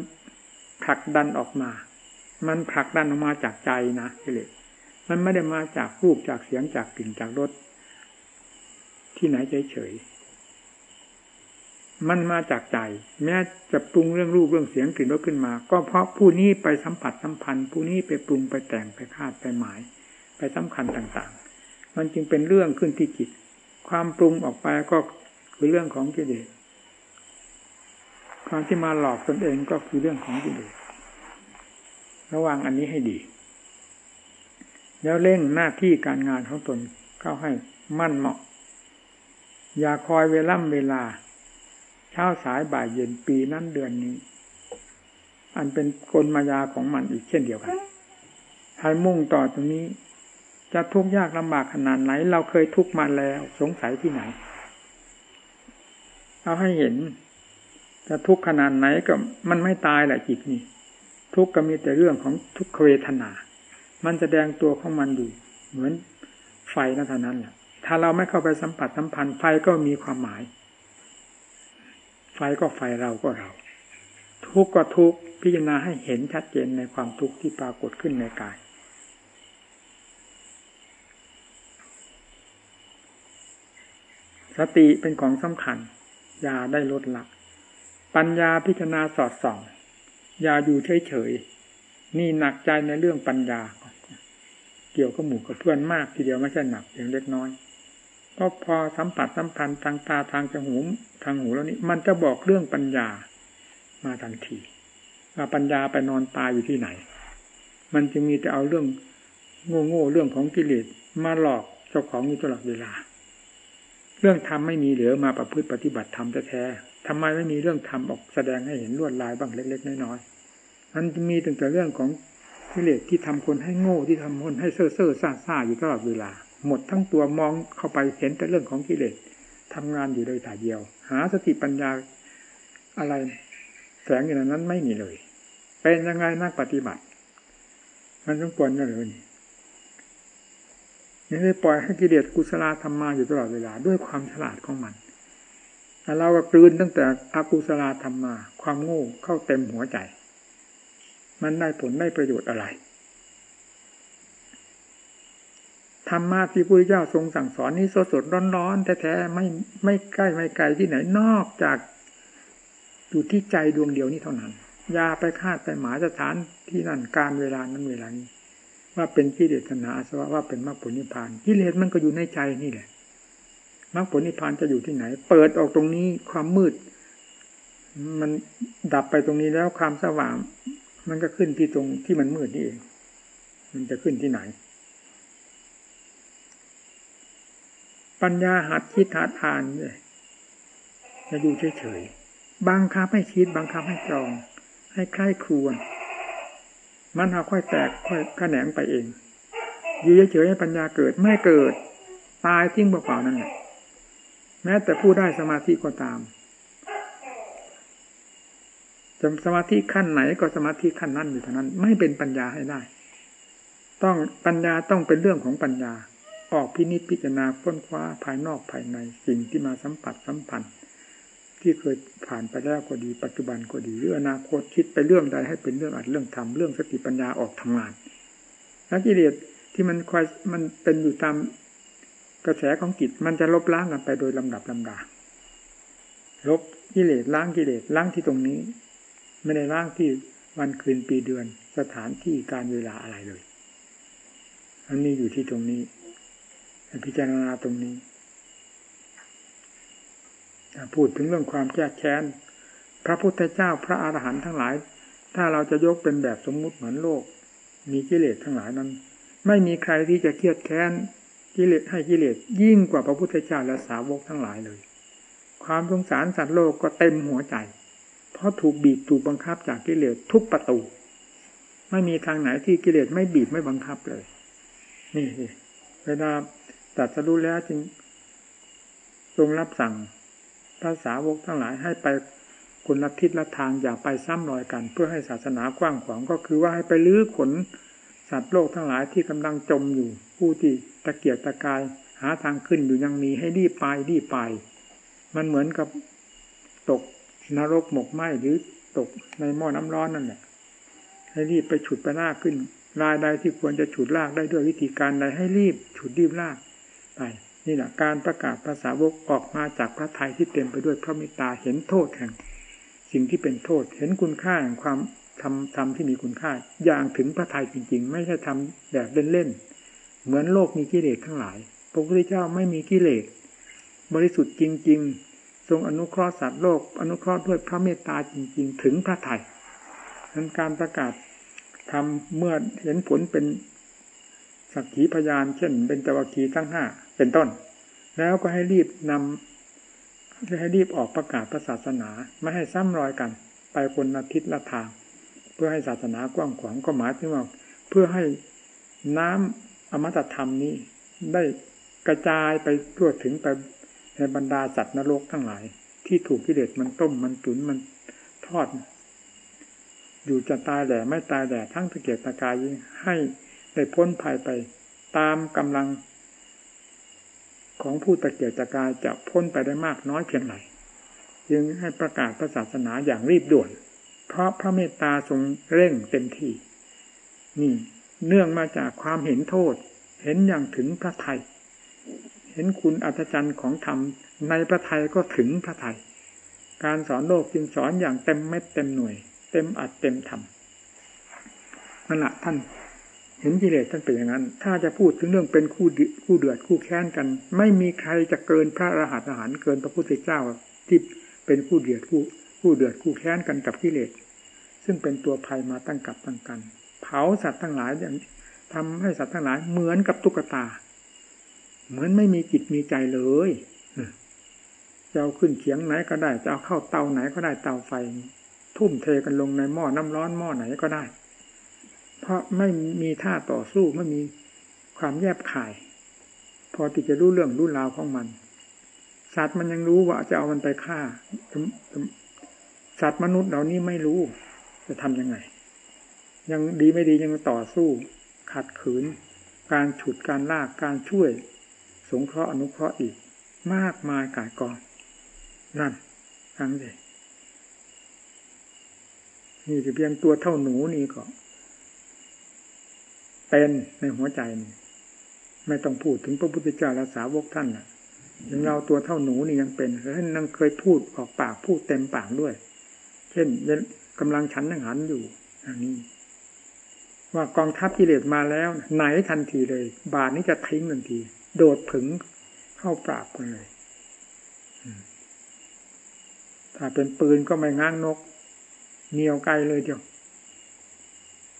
ผลักดันออกมา มันผลักดันออกมาจากใจนะกิเลสมันไม่ได้มาจากรูปจากเสียงจากกลิ่นจากรสที่ไหนเฉยมันมาจากใจ แม้จะปรุงเรื่องรูปเรื่องเสียงกลิ่นรสขึ้นมา ก็เพราะผู้นี้ไปสัมผัสสัมพันธ์ ผู้นี้ไปปรุงไปแต่งไปคาดไปหมาย ไปสำคัญต่างๆ มันจึงเป็นเรื่องขึ้นที่จิต ความปรุงออกไปก็คือเรื่องของกิเลส ความที่มาหลอกตนเองก็คือเรื่องของกิเลสระวังอันนี้ให้ดี แล้วเร่งหน้าที่การงานของตนเข้าให้มั่นเหมาะ อย่าคอยเวล่ำเวลา เช้าสายบ่ายเย็นปีนั้นเดือนนี้ อันเป็นกลมายาของมันอีกเช่นเดียวกันให้มุ่งต่อตรงนี้ จะทุกข์ยากลำบากขนาดไหน เราเคยทุกข์มาแล้ว สงสัยที่ไหน เอาให้เห็น จะทุกข์ขนาดไหนก็มันไม่ตายแหละจิตนี่ ทุกข์ก็มีแต่เรื่องของทุกขเวทนา มันจะแดงตัวของมันอยู่ เหมือนไฟนั่นเท่านั้นแหละถ้าเราไม่เข้าไปสัมผัสสัมพันธ์ไฟก็มีความหมาย ไฟก็ไฟเราก็เรา ทุกข์ก็ทุกข์พิจารณาให้เห็นชัดเจนในความทุกข์ที่ปรากฏขึ้นในกาย สติเป็นของสำคัญอย่าได้ลดละ ปัญญาพิจารณาสอดส่อง อย่าอยู่เฉยๆนี่หนักใจในเรื่องปัญญา เกี่ยวกับหมู่กับเพื่อนมากทีเดียวไม่ใช่หนักเพียงเล็กน้อยเพราะพอสัมผัสสัมพันธ์ทางตาทางจมูกทางหูแล้วนี้ มันจะบอกเรื่องปัญญามาทันทีว่าปัญญาไปนอนตายอยู่ที่ไหน มันจึงมีแต่เอาเรื่องโง่ๆเรื่องของกิเลสมาหลอกเจ้าของอยู่ตลอดเวลา เรื่องธรรมไม่มีเหลือมาประพฤติปฏิบัติธรรมแท้ ทำไมไม่มีเรื่องธรรมออกแสดงให้เห็นลวดลายบ้างเล็ก ๆ น้อยๆมันมีตั้งแต่เรื่องของกิเลสที่ทำคนให้โง่ที่ทำคนให้เซ่อเซ่อซ่าซ่าอยู่ตลอดเวลา หมดทั้งตัวมองเข้าไปเห็นแต่เรื่องของกิเลสทำงานอยู่โดยถ่ายเดียว หาสติปัญญาอะไรแสงอย่างนั้นไม่มีเลย เป็นยังไงนักปฏิบัติ มันต้องควรนั่นเลยนี่ไม่ปล่อยให้กิเลสกุศลธรรมมาอยู่ตลอดเวลา ด้วยความฉลาดของมัน แต่เราก็กลืนตั้งแต่อากุศลธรรมมา ความโง่เข้าเต็มหัวใจ มันได้ผลได้ประโยชน์อะไรธรรมะที่พระเจ้าทรงสั่งสอนนี้สดสดร้อนๆแท้ๆไม่ไม่ใกล้ไม่ไกลที่ไหนนอกจากอยู่ที่ใจดวงเดียวนี้เท่านั้นอย่าไปคาดไปหมายสถานที่นั่นการเวลานั้นเวลานี้ ว่าเป็นกิเลสนาสวะว่าเป็นมรรคผลนิพพานกิเลสมันก็อยู่ในใจนี่แหละ มรรคผลนิพพานจะอยู่ที่ไหน เปิดออกตรงนี้ความมืด มันดับไปตรงนี้แล้วความสว่าง มันก็ขึ้นที่ตรงที่มันมืดนี่เอง มันจะขึ้นที่ไหน ปัญญาหัดคิดหัดอ่านเลยจะอยู่เฉยๆบังคับให้คิดบังคับให้จอง ให้ใคร่ครวญมันเอาค่อยแตกค่อยขแขนงไปเองอยู่เฉยๆให้ปัญญาเกิดไม่เกิด ตายทิ้งเปล่าๆนั่นแหละ แม้แต่ผู้ได้สมาธิก็ตามจะสมาธิขั้นไหนก็สมาธิขั้นนั้นอยู่เท่านั้น ไม่เป็นปัญญาให้ได้ ต้องปัญญาต้องเป็นเรื่องของปัญญา ออกพินิจพิจารณาค้นคว้าภายนอกภายในสิ่งที่มาสัมผัสสัมพันธ์ ที่เคยผ่านไปแล้วก็ดีปัจจุบันก็ดีหรืออนาคตคิดไปเรื่องใดให้เป็นเรื่องอัดเรื่องทำเรื่องสติปัญญาออกทำงานนักกิเลสที่มันคอยมันเป็นอยู่ตาม กระแสของจิตมันจะลบล้างกันไปโดยลำดับลำดาลบกิเลสล้างกิเลสล้างที่ตรงนี้ ไม่ได้ล้างที่วันคืนปีเดือนสถานที่การเวลาอะไรเลยอันนี้อยู่ที่ตรงนี้พิจารณาตรงนี้พูดถึงเรื่องความแก้แค้น พระพุทธเจ้าพระอาหารหันต์ทั้งหลาย ถ้าเราจะยกเป็นแบบสมมุติเหมือนโลก มีกิเลสทั้งหลายนั้น ไม่มีใครที่จะเครียดแค้น กิเลสให้กิเลสยิ่งกว่าพระพุทธเจ้าและสาวกทั้งหลายเลย ความสงสารสัตว์โลกก็เต็มหัวใจ เพราะถูกบีบถูกบังคับจากกิเลสทุกประตู ไม่มีทางไหนที่กิเลสไม่บีบไม่บังคับเลย นี่เวลาตัดสรู้แล้วจึงทรงรับสั่งพระสาวกทั้งหลายให้ไปคนละทิศละทางอย่าไปซ้ำรอยกัน เพื่อให้ศาสนากว้างขวางก็คือว่าให้ไปลื้อขนสัตว์โลกทั้งหลายที่กำลังจมอยู่ ผู้ที่ตะเกียกตะกายหาทางขึ้นอยู่ยังมีให้รีบไปรีบไป มันเหมือนกับตกนรกหมกไหมหรือตกในหม้อน้ำร้อนนั่นแหละให้รีบไปฉุดไปลากขึ้นรายใดที่ควรจะฉุดลากได้ด้วยวิธีการใดให้รีบฉุดรีบลากไปนี่แหละการประกาศภาษาวกออกมาจากพระไทยที่เต็มไปด้วยพระมิตาเห็นโทษแห่งสิ่งที่เป็นโทษ เห็นคุณค่าแห่งความทำทำที่มีคุณค่าอย่างถึงพระไทยจริง ๆ ไม่ใช่ทำแบบเล่นๆ เหมือนโลกมีกิเลสทั้งหลาย พระพุทธเจ้าไม่มีกิเลส บริสุทธิ์จริง ๆ ทรงอนุเคราะห์สัตว์โลก อนุเคราะห์ด้วยพระเมตตาจริง ๆ ถึงพระไถ่นั้นการประกาศทำเมื่อเห็นผลเป็นสักขีพยาน เช่น เป็นตวคีทั้งห้าเป็นต้น แล้วก็ให้รีบนำให้รีบออกประกาศพระศาสนา ไม่ให้ซ้ำรอยกัน ไปคนละทิศละทาง เพื่อให้ศาสนากว้างขวางก็หมายถึงว่าเพื่อให้น้ำ อมตะธรรมนี้ได้กระจายไปทั่วถึงไปในบรรดาสัตว์นรกทั้งหลาย ที่ถูกกิเลสมันต้มมันตุนมันทอด อยู่จะตายแหล่ไม่ตายแหล่ทั้งตะเกียกตะกายให้ได้พ้นภัยไปตามกำลัง ของผู้ตะเกียกตะกายจะพ้นไปได้มากน้อยเพียงไรจึงให้ประกาศพระศาสนาอย่างรีบด่วน เพราะพระเมตตาทรงเร่งเต็มที่นี่ เนื่องมาจากความเห็นโทษ เห็นอย่างถึงพระไทย เห็นคุณอัศจรรย์ของธรรม ในพระไทยก็ถึงพระไทย การสอนโลกจึงสอนอย่างเต็มเม็ดเต็มหน่วย เต็มอัดเต็มธรรมนั่นแหละท่านเห็นกิเลสท่านเป็นอย่างนั้น ถ้าจะพูดถึงเรื่องเป็นคู่คู่เดือดคู่แค้นกัน ไม่มีใครจะเกินพระอรหันต์อาหารเกินพระพุทธเจ้าที่เป็นคู่เดือดคู่คู่เดือดคู่แค้นกันกับกิเลส ซึ่งเป็นตัวภัยมาตั้งกับตั้งกัน เผาสัตว์ทั้งหลายอย่างทำให้สัตว์ทั้งหลายเหมือนกับตุ๊กตา เหมือนไม่มีจิตมีใจเลยจะเอาขึ้นเขียงไหนก็ได้ จะเอาเข้าเตาไหนก็ได้เตาไฟ ทุ่มเทกันลงในหม้อน้ำร้อนหม้อไหนก็ได้ เพราะไม่มีท่าต่อสู้ไม่มีความแยบขาย พอที่จะรู้เรื่องรู้ราวของมัน สัตว์มันยังรู้ว่าจะเอามันไปฆ่าสัตว์มนุษย์เหล่านี้ไม่รู้ จะทำยังไง ยังดีไม่ดียังต่อสู้ ขัดขืน การฉุดการลากการช่วย สงเคราะห์อนุเคราะห์อีก มากมายกายกองนั่นทั้งเลยนี่จะเพียงตัวเท่าหนูนี่ก็ เป็นในหัวใจนี่ไม่ต้องพูดถึงพระพุทธเจ้าและสาวกท่านนะอย่างเราตัวเท่าหนูนี่ยังเป็นท่านนั่งเคยพูดออกปากพูดเต็มปากด้วย เช่นกำลังฉันนังหันอยู่อันนี้ ว่ากองทัพกิเลสมาแล้วไหนทันทีเลย บาทนี้จะทิ้งทันที โดดถึงเข้าปราบกันเลยถ้าเป็นปืนก็ไม่ง้างนกเหนียวไกลเลยเดียว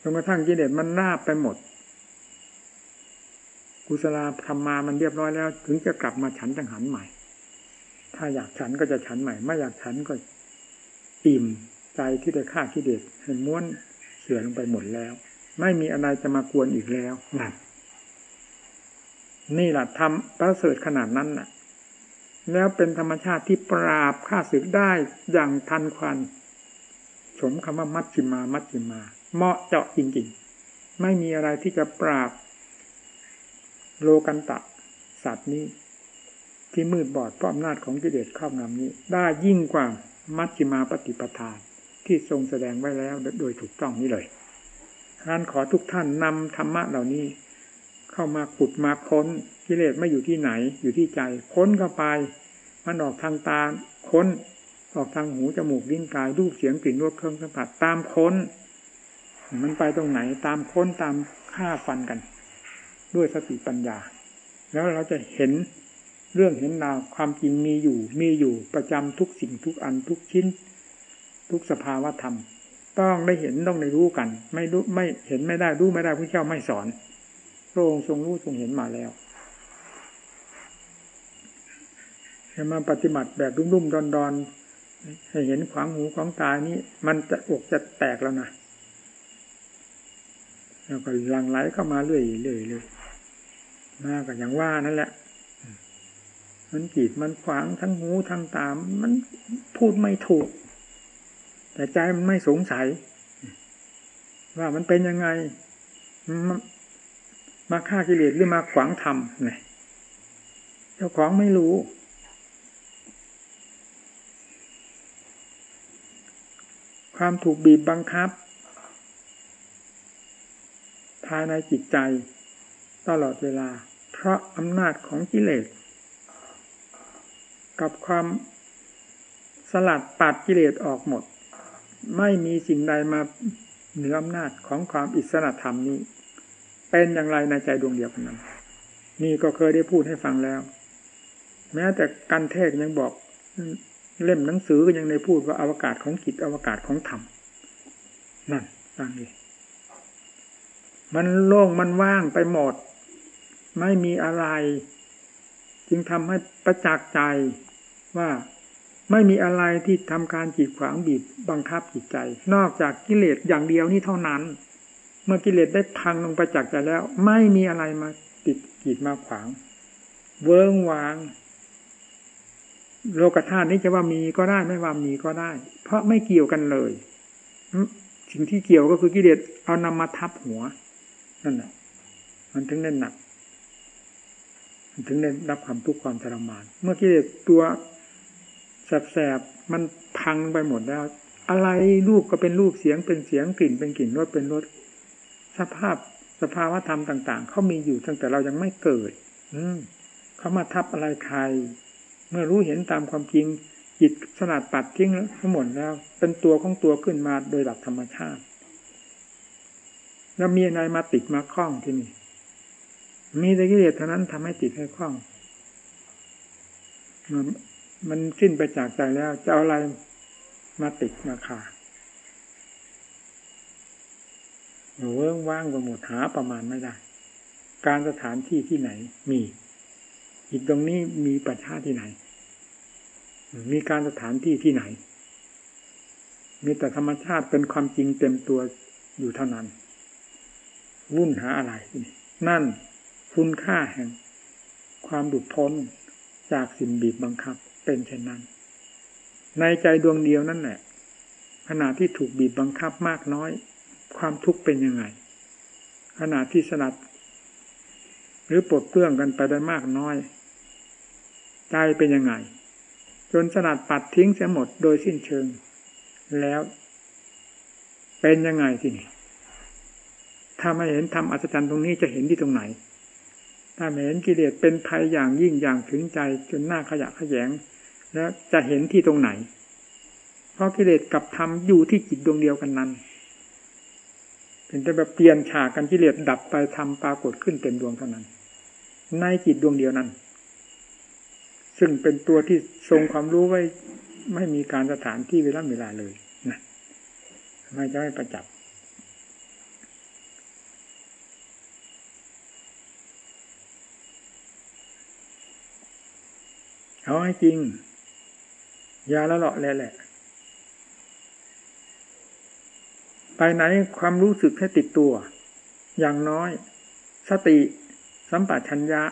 จนกระทั่งกิเลสมันนาบไปหมด กุศลาทำมามันเรียบร้อยแล้ว ถึงจะกลับมาฉันจังหันใหม่ ถ้าอยากฉันก็จะฉันใหม่ ไม่อยากฉันก็อิ่มใจที่ได้ฆ่ากิเลสเห็นม้วนเสื่อลงไปหมดแล้ว ไม่มีอะไรจะมากวนอีกแล้วนั่นนี่แหละทำประเสริฐขนาดนั้นน่ะ แล้วเป็นธรรมชาติที่ปราบข้าศึกได้อย่างทันควัน สมคำว่ามัชจิมา มัชจิมา เหมาะเจาะจริงๆ ไม่มีอะไรที่จะปราบ โลกันตะ สัตว์นี้ ที่มืดบอดเพราะอำนาจของกิเลสครอบงำนี้ ได้ยิ่งกว่ามัชจิมาปฏิปทาที่ทรงแสดงไว้แล้วโดยถูกต้องนี้เลย การขอทุกท่านนำธรรมะเหล่านี้ เข้ามาขุดมาค้นกิเลสไม่อยู่ที่ไหน อยู่ที่ใจ ค้นเข้าไป มันออกทางตาค้น ออกทางหูจมูกลิ้นกายรูปเสียงกลิ่นรสเครื่องสัมผัสตามค้น มันไปตรงไหนตามค้นตามฆ่าฟันกัน ด้วยสติปัญญา แล้วเราจะเห็นเรื่องเห็นราวความจริงมีอยู่ มีอยู่ประจำทุกสิ่งทุกอันทุกชิ้น ทุกสภาวะธรรม ต้องได้เห็นต้องได้รู้กัน ไม่รู้ไม่เห็นไม่ได้รู้ไม่ได้พระเจ้าไม่สอนพระองค์ทรงรู้ทรงเห็นมาแล้วจะมาปฏิบัติแบบรุ่มๆดอนๆให้เห็นขวางหูขวางตานี้ มันจะอกจะแตกแล้วนะแล้วก็หลังไหลเข้ามาเรื่อยๆเลยมาก็อย่างว่านั่นแหละ มันกีดมันขวางทั้งหูทั้งตาม มันพูดไม่ถูก แต่ใจมันไม่สงสัย ว่ามันเป็นยังไง มาฆ่ากิเลสหรือมาขวางธรรมเนี่ยเจ้าของไม่รู้ ความถูกบีบบังคับ ภายในจิตใจ ตลอดเวลา เพราะอำนาจของกิเลส กับความสลัดปัดกิเลสออกหมด ไม่มีสิ่งใดมาเหนืออำนาจของความอิสระธรรมนี้ เป็นอย่างไรในใจดวงเดียวกันนั้นนี่ก็เคยได้พูดให้ฟังแล้ว แม้แต่กันเทศยังบอก เล่มหนังสือก็ยังในพูดว่าอวกาศของจิตอวกาศของธรรมนั่นฟังดิมันโล่งมันว่างไปหมด ไม่มีอะไร จึงทำให้ประจักษ์ใจว่า ไม่มีอะไรที่ทำการจีดขวางบีบบังคับจิตใจ นอกจากกิเลสอย่างเดียวนี่เท่านั้น เมื่อกิเลสได้พังลงไปจากใจแล้ว ไม่มีอะไรมาติดกีดมาขวาง เวิ้งวาง โลกธาตุนี้จะว่ามีก็ได้ไม่ว่ามีก็ได้ เพราะไม่เกี่ยวกันเลยสิ่งที่เกี่ยวก็คือกิเลสเอานำมาทับหัวนั่นแหละมันถึงได้หนักมันถึงได้รับความทุกข์ความทรมาน เมื่อกิเลสตัว แสบๆมันพังไปหมดแล้ว อะไรรูปก็เป็นรูปเสียงเป็นเสียงกลิ่นเป็นกลิ่นรสเป็นรสสภาพสภาวะธรรมต่าง ๆเขามีอยู่ตั้งแต่เรายังไม่เกิด อืมเขามาทับอะไรใคร เมื่อรู้เห็นตามความจริงจิตสลัดปัดทิ้งทั้งหมดแล้ว เป็นตัวของตัวขึ้นมาโดยหลักธรรมชาติ แล้วมีอะไรมาติดมาคล้องที่นี่มีแต่กิเลสเท่านั้นทำให้ติดให้คล้อง มันสิ้นไปจากใจแล้ว จะเอาอะไรมาติดมาขาเวิ้งว่างไปหมดหาประมาณไม่ได้ การสถานที่ที่ไหนมีอีกตรงนี้มีประชาที่ไหน มีการสถานที่ที่ไหน มีแต่ธรรมชาติเป็นความจริงเต็มตัวอยู่เท่านั้น วุ่นหาอะไร นั่นคุณค่าแห่ง ความดุดพ้นจากสิ่งบีบบังคับ เป็นเช่นนั้น ในใจดวงเดียวนั่นแหละขณะที่ถูกบีบบังคับมากน้อย ความทุกข์เป็นยังไงขณะที่สลัด หรือปลดเปลื้องกันไปได้มากน้อย ใจเป็นยังไง จนสลัดปัดทิ้งเสียหมดโดยสิ้นเชิง แล้ว เป็นยังไงทีนี้ถ้าไม่เห็นทำอัศจรรย์ตรงนี้จะเห็นที่ตรงไหน ถ้าไม่เห็นกิเลสเป็นภัยอย่างยิ่งอย่างถึงใจจนหน้าขยะขยง แล้วจะเห็นที่ตรงไหน เพราะกิเลสกับธรรมอยู่ที่จิตดวงเดียวกันนั้นเป็นแต่แบบเปลี่ยนฉากกันกิเลสดับไปทำปรากฏขึ้นเต็มดวงเท่านั้น ในจิตดวงเดียวนั้น ซึ่งเป็นตัวที่ทรงความรู้ไว้ไม่มีการสถานที่เวลาเวลาเลยนะไม่จะไม่ประจับเอาให้จริง ยาละเลาะแหละแหละ ไปไหนความรู้สึกแค่ติดตัว อย่างน้อย สติสัมปชัญญะ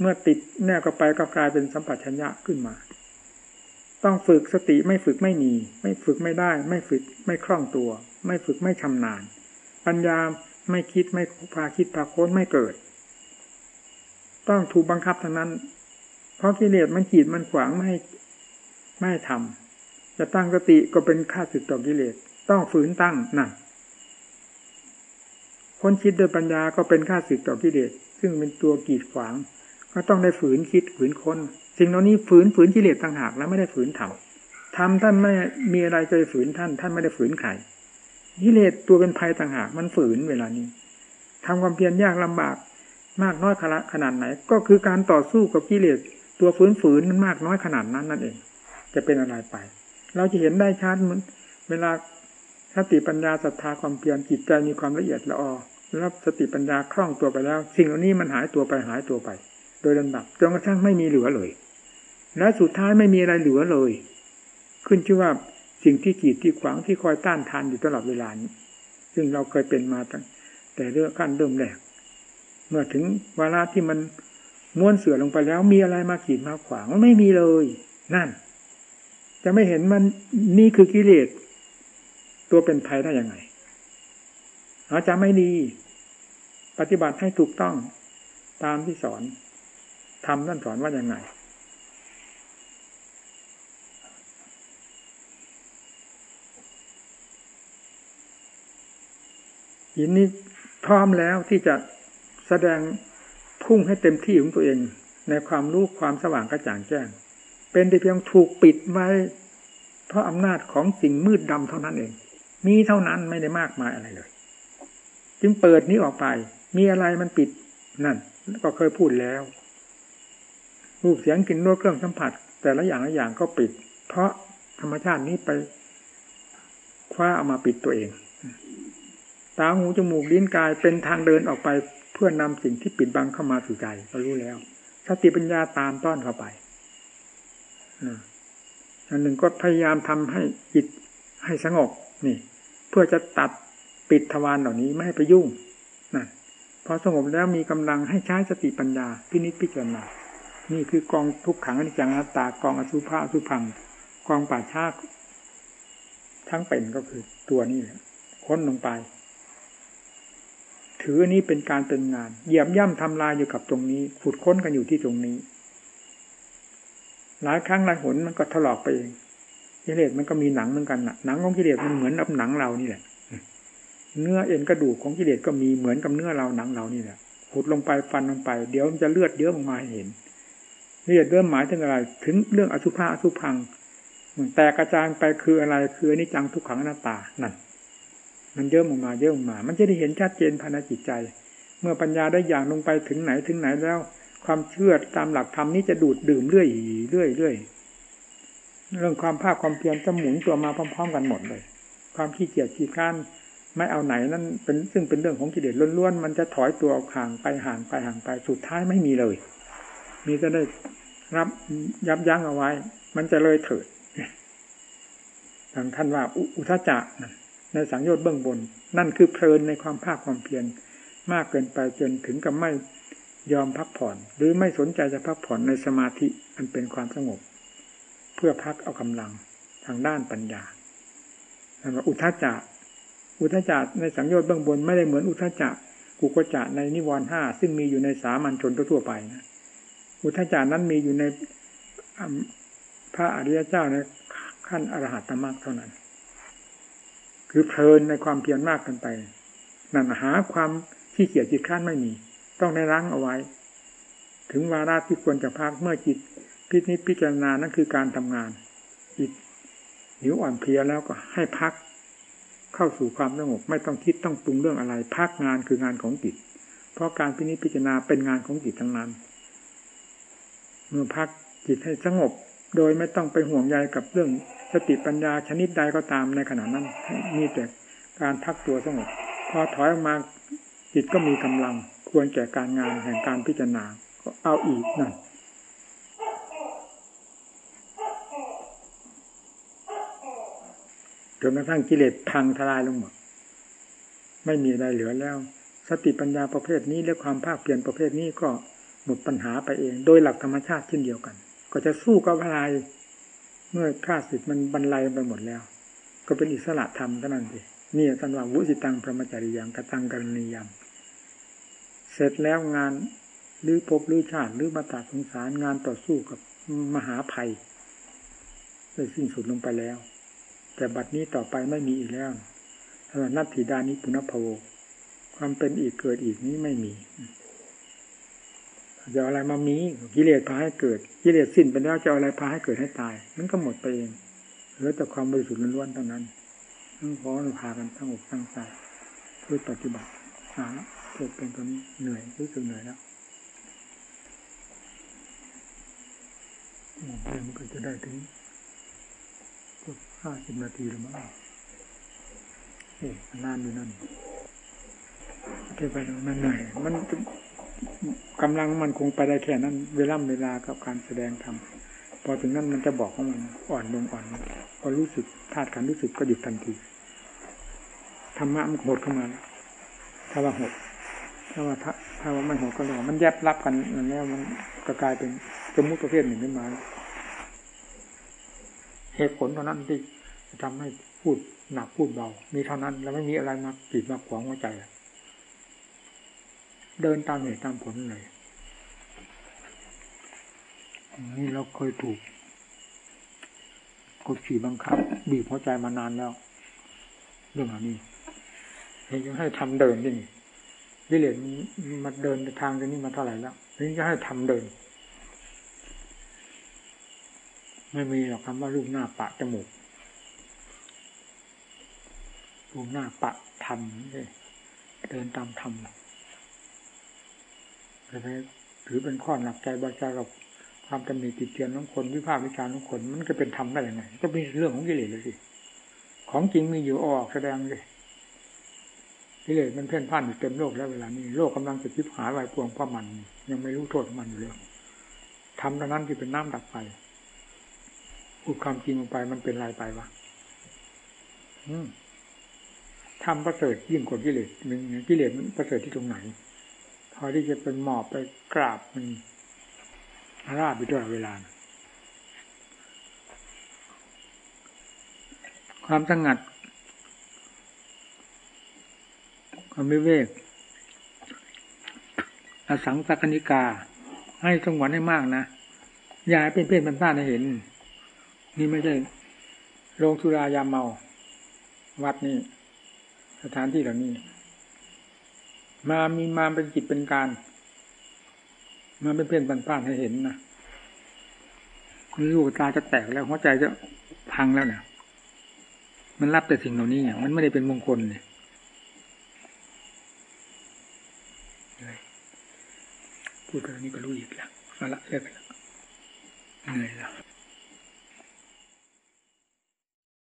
เมื่อติดแน่ก็ไปก็กลายเป็นสัมปชัญญะขึ้นมา ต้องฝึกสติไม่ฝึกไม่มี ไม่ฝึกไม่ได้ ไม่ฝึกไม่คล่องตัว ไม่ฝึกไม่ชำนาญ ปัญญาไม่คิดไม่พาคิดพาโค้นไม่เกิด ต้องถูกบังคับทั้งนั้น เพราะกิเลสมันขีดมันขวางไม่ให้ ไม่ทำจะตั้งสติก็เป็นค่าสึกต่อกิเลส ต้องฝืนตั้งนั่นคนคิดโดยปัญญาก็เป็นค่าสึกต่อกิเลส ซึ่งเป็นตัวกีดขวาง ก็ต้องได้ฝืนคิดฝืนคนสิ่งเหล่านี้ฝืนฝืนกิเลสต่างหากแล้วไม่ได้ฝืนทำทำท่านไม่มีอะไรจะฝืนท่าน ท่านไม่ได้ฝืนใครกิเลสตัวเป็นภัยต่างหากมันฝืนเวลานี้ทำความเพียรยากลำบากมากน้อยขนาดไหน ก็คือการต่อสู้กับกิเลสตัวฝืนฝืนมันมากน้อยขนาดนั้นนั่นเอง จะเป็นอะไรไป เราจะเห็นได้ชัดเหมือนเวลาสติปัญญาศรัทธาความเพียรจิตใจมีความละเอียดละออแล้วสติปัญญาคล่องตัวไปแล้ว สิ่งเหล่านี้มันหายตัวไปหายตัวไป โดยลำดับจนกระทั่งไม่มีเหลือเลย และสุดท้ายไม่มีอะไรเหลือเลย ขึ้นชื่อว่าสิ่งที่กีดที่ขวางที่คอยต้านทานอยู่ตลอดเวลานี้ ซึ่งเราเคยเป็นมาตั้ง แต่เรื่องขั้นเริ่มแรกเมื่อถึงเวลาที่มันม้วนเสือลงไปแล้วมีอะไรมาขีดมาขวางมันไม่มีเลย นั่น จะไม่เห็นมันนี่คือกิเลสตัวเป็นภัยได้ยังไงเราจะไม่ดี ปฏิบัติให้ถูกต้องตามที่สอนทำนั่นสอนว่ายังไงอินนี้พร้อมแล้วที่จะแสดงพุ่งให้เต็มที่ของตัวเอง ในความรู้ความสว่างกระจ่างแจ้ง เป็นแต่เพียงถูกปิดไว้ เพราะอำนาจของสิ่งมืดดำเท่านั้นเอง มีเท่านั้นไม่ได้มากมายอะไรเลย จึงเปิดนี้ออกไป มีอะไรมันปิดนั่น ก็เคยพูดแล้ว รูปเสียงกลิ่นรสเครื่องสัมผัส แต่ละอย่างละอย่างก็ปิด เพราะธรรมชาตินี้ไปคว้าเอามาปิดตัวเอง ตาหูจมูกลิ้นกายเป็นทางเดินออกไป เพื่อนำสิ่งที่ปิดบังเข้ามาสู่ใจก็รู้แล้วสติปัญญาตามต้อนเข้าไป อันหนึ่งก็พยายามทำให้จิตให้สงบนี่ เพื่อจะตัดปิดทวารเหล่านี้ไม่ให้ไปยุ่งนั่นพอสงบแล้วมีกำลังให้ใช้สติปัญญาพินิจพิจารณานี่คือกองทุกขังอนิจจังนัตตากองอสุภะอสุพังกองป่าชาทั้งเป็นก็คือตัวนี้ค้นลงไป ถืออนนี้เป็นการเป็นงานเหยียบย่ำทำลายอยู่กับตรงนี้ขุดค้นกันอยู่ที่ตรงนี้ หลายครั้งหลายหนมันก็ถลอกไปเองกิเลสมันก็มีหนังเหมือนกันหนังของกิเลสมันเหมือนกับหนังเรานี่แหละ เนื้อเอ็นกระดูกของกิเลสก็มีเหมือนกับเนื้อเราหนังเรานี่แหละขุดลงไปฟันลงไปเดี๋ยวมันจะเลือดเยอะออกมาเห็นเลือดเริ่มหมายถึงอะไร ถึงเรื่องอสุภะอสุพังแต่กระจายไปคืออะไรคืออนิจจังทุกขังอนัตตานั่นมันเยอะออกมาเยอะออกมา มันจะได้เห็นชัดเจนภายในจิตใจ เมื่อปัญญาได้อย่างลงไปถึงไหนถึงไหนแล้ว ความเชื่อตามหลักธรรมนี้จะดูดดื่มเรื่อยเรื่อยเรื่อยเรื่องความภาคความเพียรจะหมุนตัวมาพร้อม ๆ กันหมดเลย ความขี้เกียจขี้ข้านไม่เอาไหนนั่นเป็นซึ่งเป็นเรื่องของกิเลสล้วนๆมันจะถอยตัวห่างไปห่างไปห่างไปสุดท้ายไม่มีเลย มีจะได้รับยับยั้งเอาไว้ มันจะเลยเถิดทางท่านว่าอุทจักในสังโยชน์เบื้องบน นั่นคือเพลินในความภาคความเพียรมากเกินไปจนถึงกับไม่ ยอมพักผ่อน หรือไม่สนใจจะพักผ่อนในสมาธิอันเป็นความสงบ เพื่อพักเอากำลังทางด้านปัญญานั่นว่าอุทจักอุทจักในสังโยชน์เบื้องบนไม่ได้เหมือนอุทจักกุกจักในนิวรณ์ห้าซึ่งมีอยู่ในสามัญชนทั่วไปนะอุทจักนั้นมีอยู่ในพระอริยเจ้าในขั้นอรหัตมรรคเท่านั้น คือเพลินในความเพียรมากกันไปนั่นหาความที่เกียจจิตข้านไม่มี ต้องได้รั้งเอาไว้ ถึงวาระที่ควรจะพักเมื่อจิตพิจิตพิจารณานั่นคือการทำงาน จิตหิวอ่อนเพลียแล้วก็ให้พัก เข้าสู่ความสงบไม่ต้องคิดต้องปรุงเรื่องอะไร พักงานคืองานของจิต เพราะการพินิจพิจารณาเป็นงานของจิตทั้งนั้น เมื่อพักจิตให้สงบ โดยไม่ต้องไปห่วงใยกับเรื่องสติปัญญาชนิดใดก็ตามในขณะนั้นมีแต่การพักตัวสงบพอถอยออกมาจิตก็มีกำลัง ควรแก่การงานแห่งการพิจารณาก็เอาอีกนั่นจนกระทั่งกิเลสพังทลายลงหมดไม่มีอะไรเหลือแล้ว สติปัญญาประเภทนี้และความภาคเปลี่ยนประเภทนี้ก็หมดปัญหาไปเอง โดยหลักธรรมชาติเช่นเดียวกัน ก็จะสู้กับอะไรเมื่อข้าศึกมันบรรลัยไปหมดแล้ว ก็เป็นอิสระธรรมเท่านั้นเองนี่ท่านว่าวุสิตังพระมจริยังกตังกรณียม เสร็จแล้วงานหรือพบหรือชาติหรือมาตาสงสารงานต่อสู้กับมหาภัยได้สิ้นสุดลงไปแล้ว แต่บัดนี้ต่อไปไม่มีอีกแล้วนัตถิดานิปุณพโวความเป็นอีกเกิดอีกนี้ไม่มีจะอะไรมามีกิเลสพาให้เกิดกิเลสสิ้นไปแล้วจะอะไรพาให้เกิดให้ตาย มันก็หมดไปเองเหลือแต่ความบริสุทธิ์ล้วนๆเท่านั้นต้งขอเราพากันตั้งอกตั้งใจเพื่อปฏิบัติสาเกิดเป็นตอนนี้เหนื่อยรู้สึกเหนื่อยแล้วมันก็จะได้ถึงห้าสิบนาทีหรือมั้งเอ๊ะนานอยู่นั่นเทไปมันเหนื่อยมันกำลังมันคงไปได้แค่นั้น เวลาเวลากับการแสดงธรรมพอถึงนั้นมันจะบอกของมันอ่อนลงอ่อนลงพอรู้สึกธาตุการรู้สึกก็หยุดทันทีธรรมะมันหดเข้ามาถ้าว่าหด ถ้าว่าถ้าว่าไม่หดก็เลยมันแยบรับกันแล้วมันก็กลายเป็นสมมุติประเภทหนึ่งขึ้นมาเหตุผลเท่านั้นที่ทำให้พูดหนักพูดเบา มีเท่านั้น แล้วไม่มีอะไรมาปิดมาขวางหัวใจ เดินตามเหตุตามผลเลยนี่เราเคยถูกกดขี่บังคับ บีบหัวใจมานานแล้ว เรื่องนี้เห็นยังให้ทำเดินนี่ วิเลนมาเดินทางตรงนี้มาเท่าไหร่แล้วนี่จะให้ทำเดิน ไม่มีหรอกคำว่ารูปหน้าปะจมูกรูปหน้าปะทำเดินตามธรรมเลยถือเป็นข้อหนักใจบาใจกับความตำหนิติเตียนของคนวิพากษ์วิจารณ์ของคน มันก็เป็นธรรมได้ยังไงก็เป็นเรื่องของกิเลสเลยสิของจริงมีอยู่ออกแสดงเลย กิเลสมันเพ่นพ่านอยู่เต็มโลกแล้วเวลานี้โลกกำลังจะทิพหายวายพวงเพราะมัน ยังไม่รู้โทษมันอยู่เลยทำดังนั้นที่เป็นน้ำดับไฟพูดความจริงลงไปมันเป็นไรไปวะทำประเสริฐยิ่งกว่ากิเลสหนึ่งกิเลสมันประเสริฐที่ตรงไหน พอที่จะเป็นหมอบไปกราบมันราบไปตลอดเวลา ความสงัด ความไม่เวกอสังสักนิกา ให้สงวนให้มากนะยาเป็นเพื่อนเป็นพาดให้เห็น นี่ไม่ใช่โรงสุรายาเมา วัดนี่สถานที่เหล่านี้ มามีมาเป็นจิตเป็นการ มาเป็นเพื่อนเป็นพาดให้เห็นนะลูกตาจะแตกแล้วหัวใจจะพังแล้วเนี่ยมันรับแต่สิ่งเหล่านี้เนี่ยมันไม่ได้เป็นมงคลเนี่ย พูดไปนี้ก็รู้อีกแล้วเอาละเลิกแล้วเหนื่อยแล้ว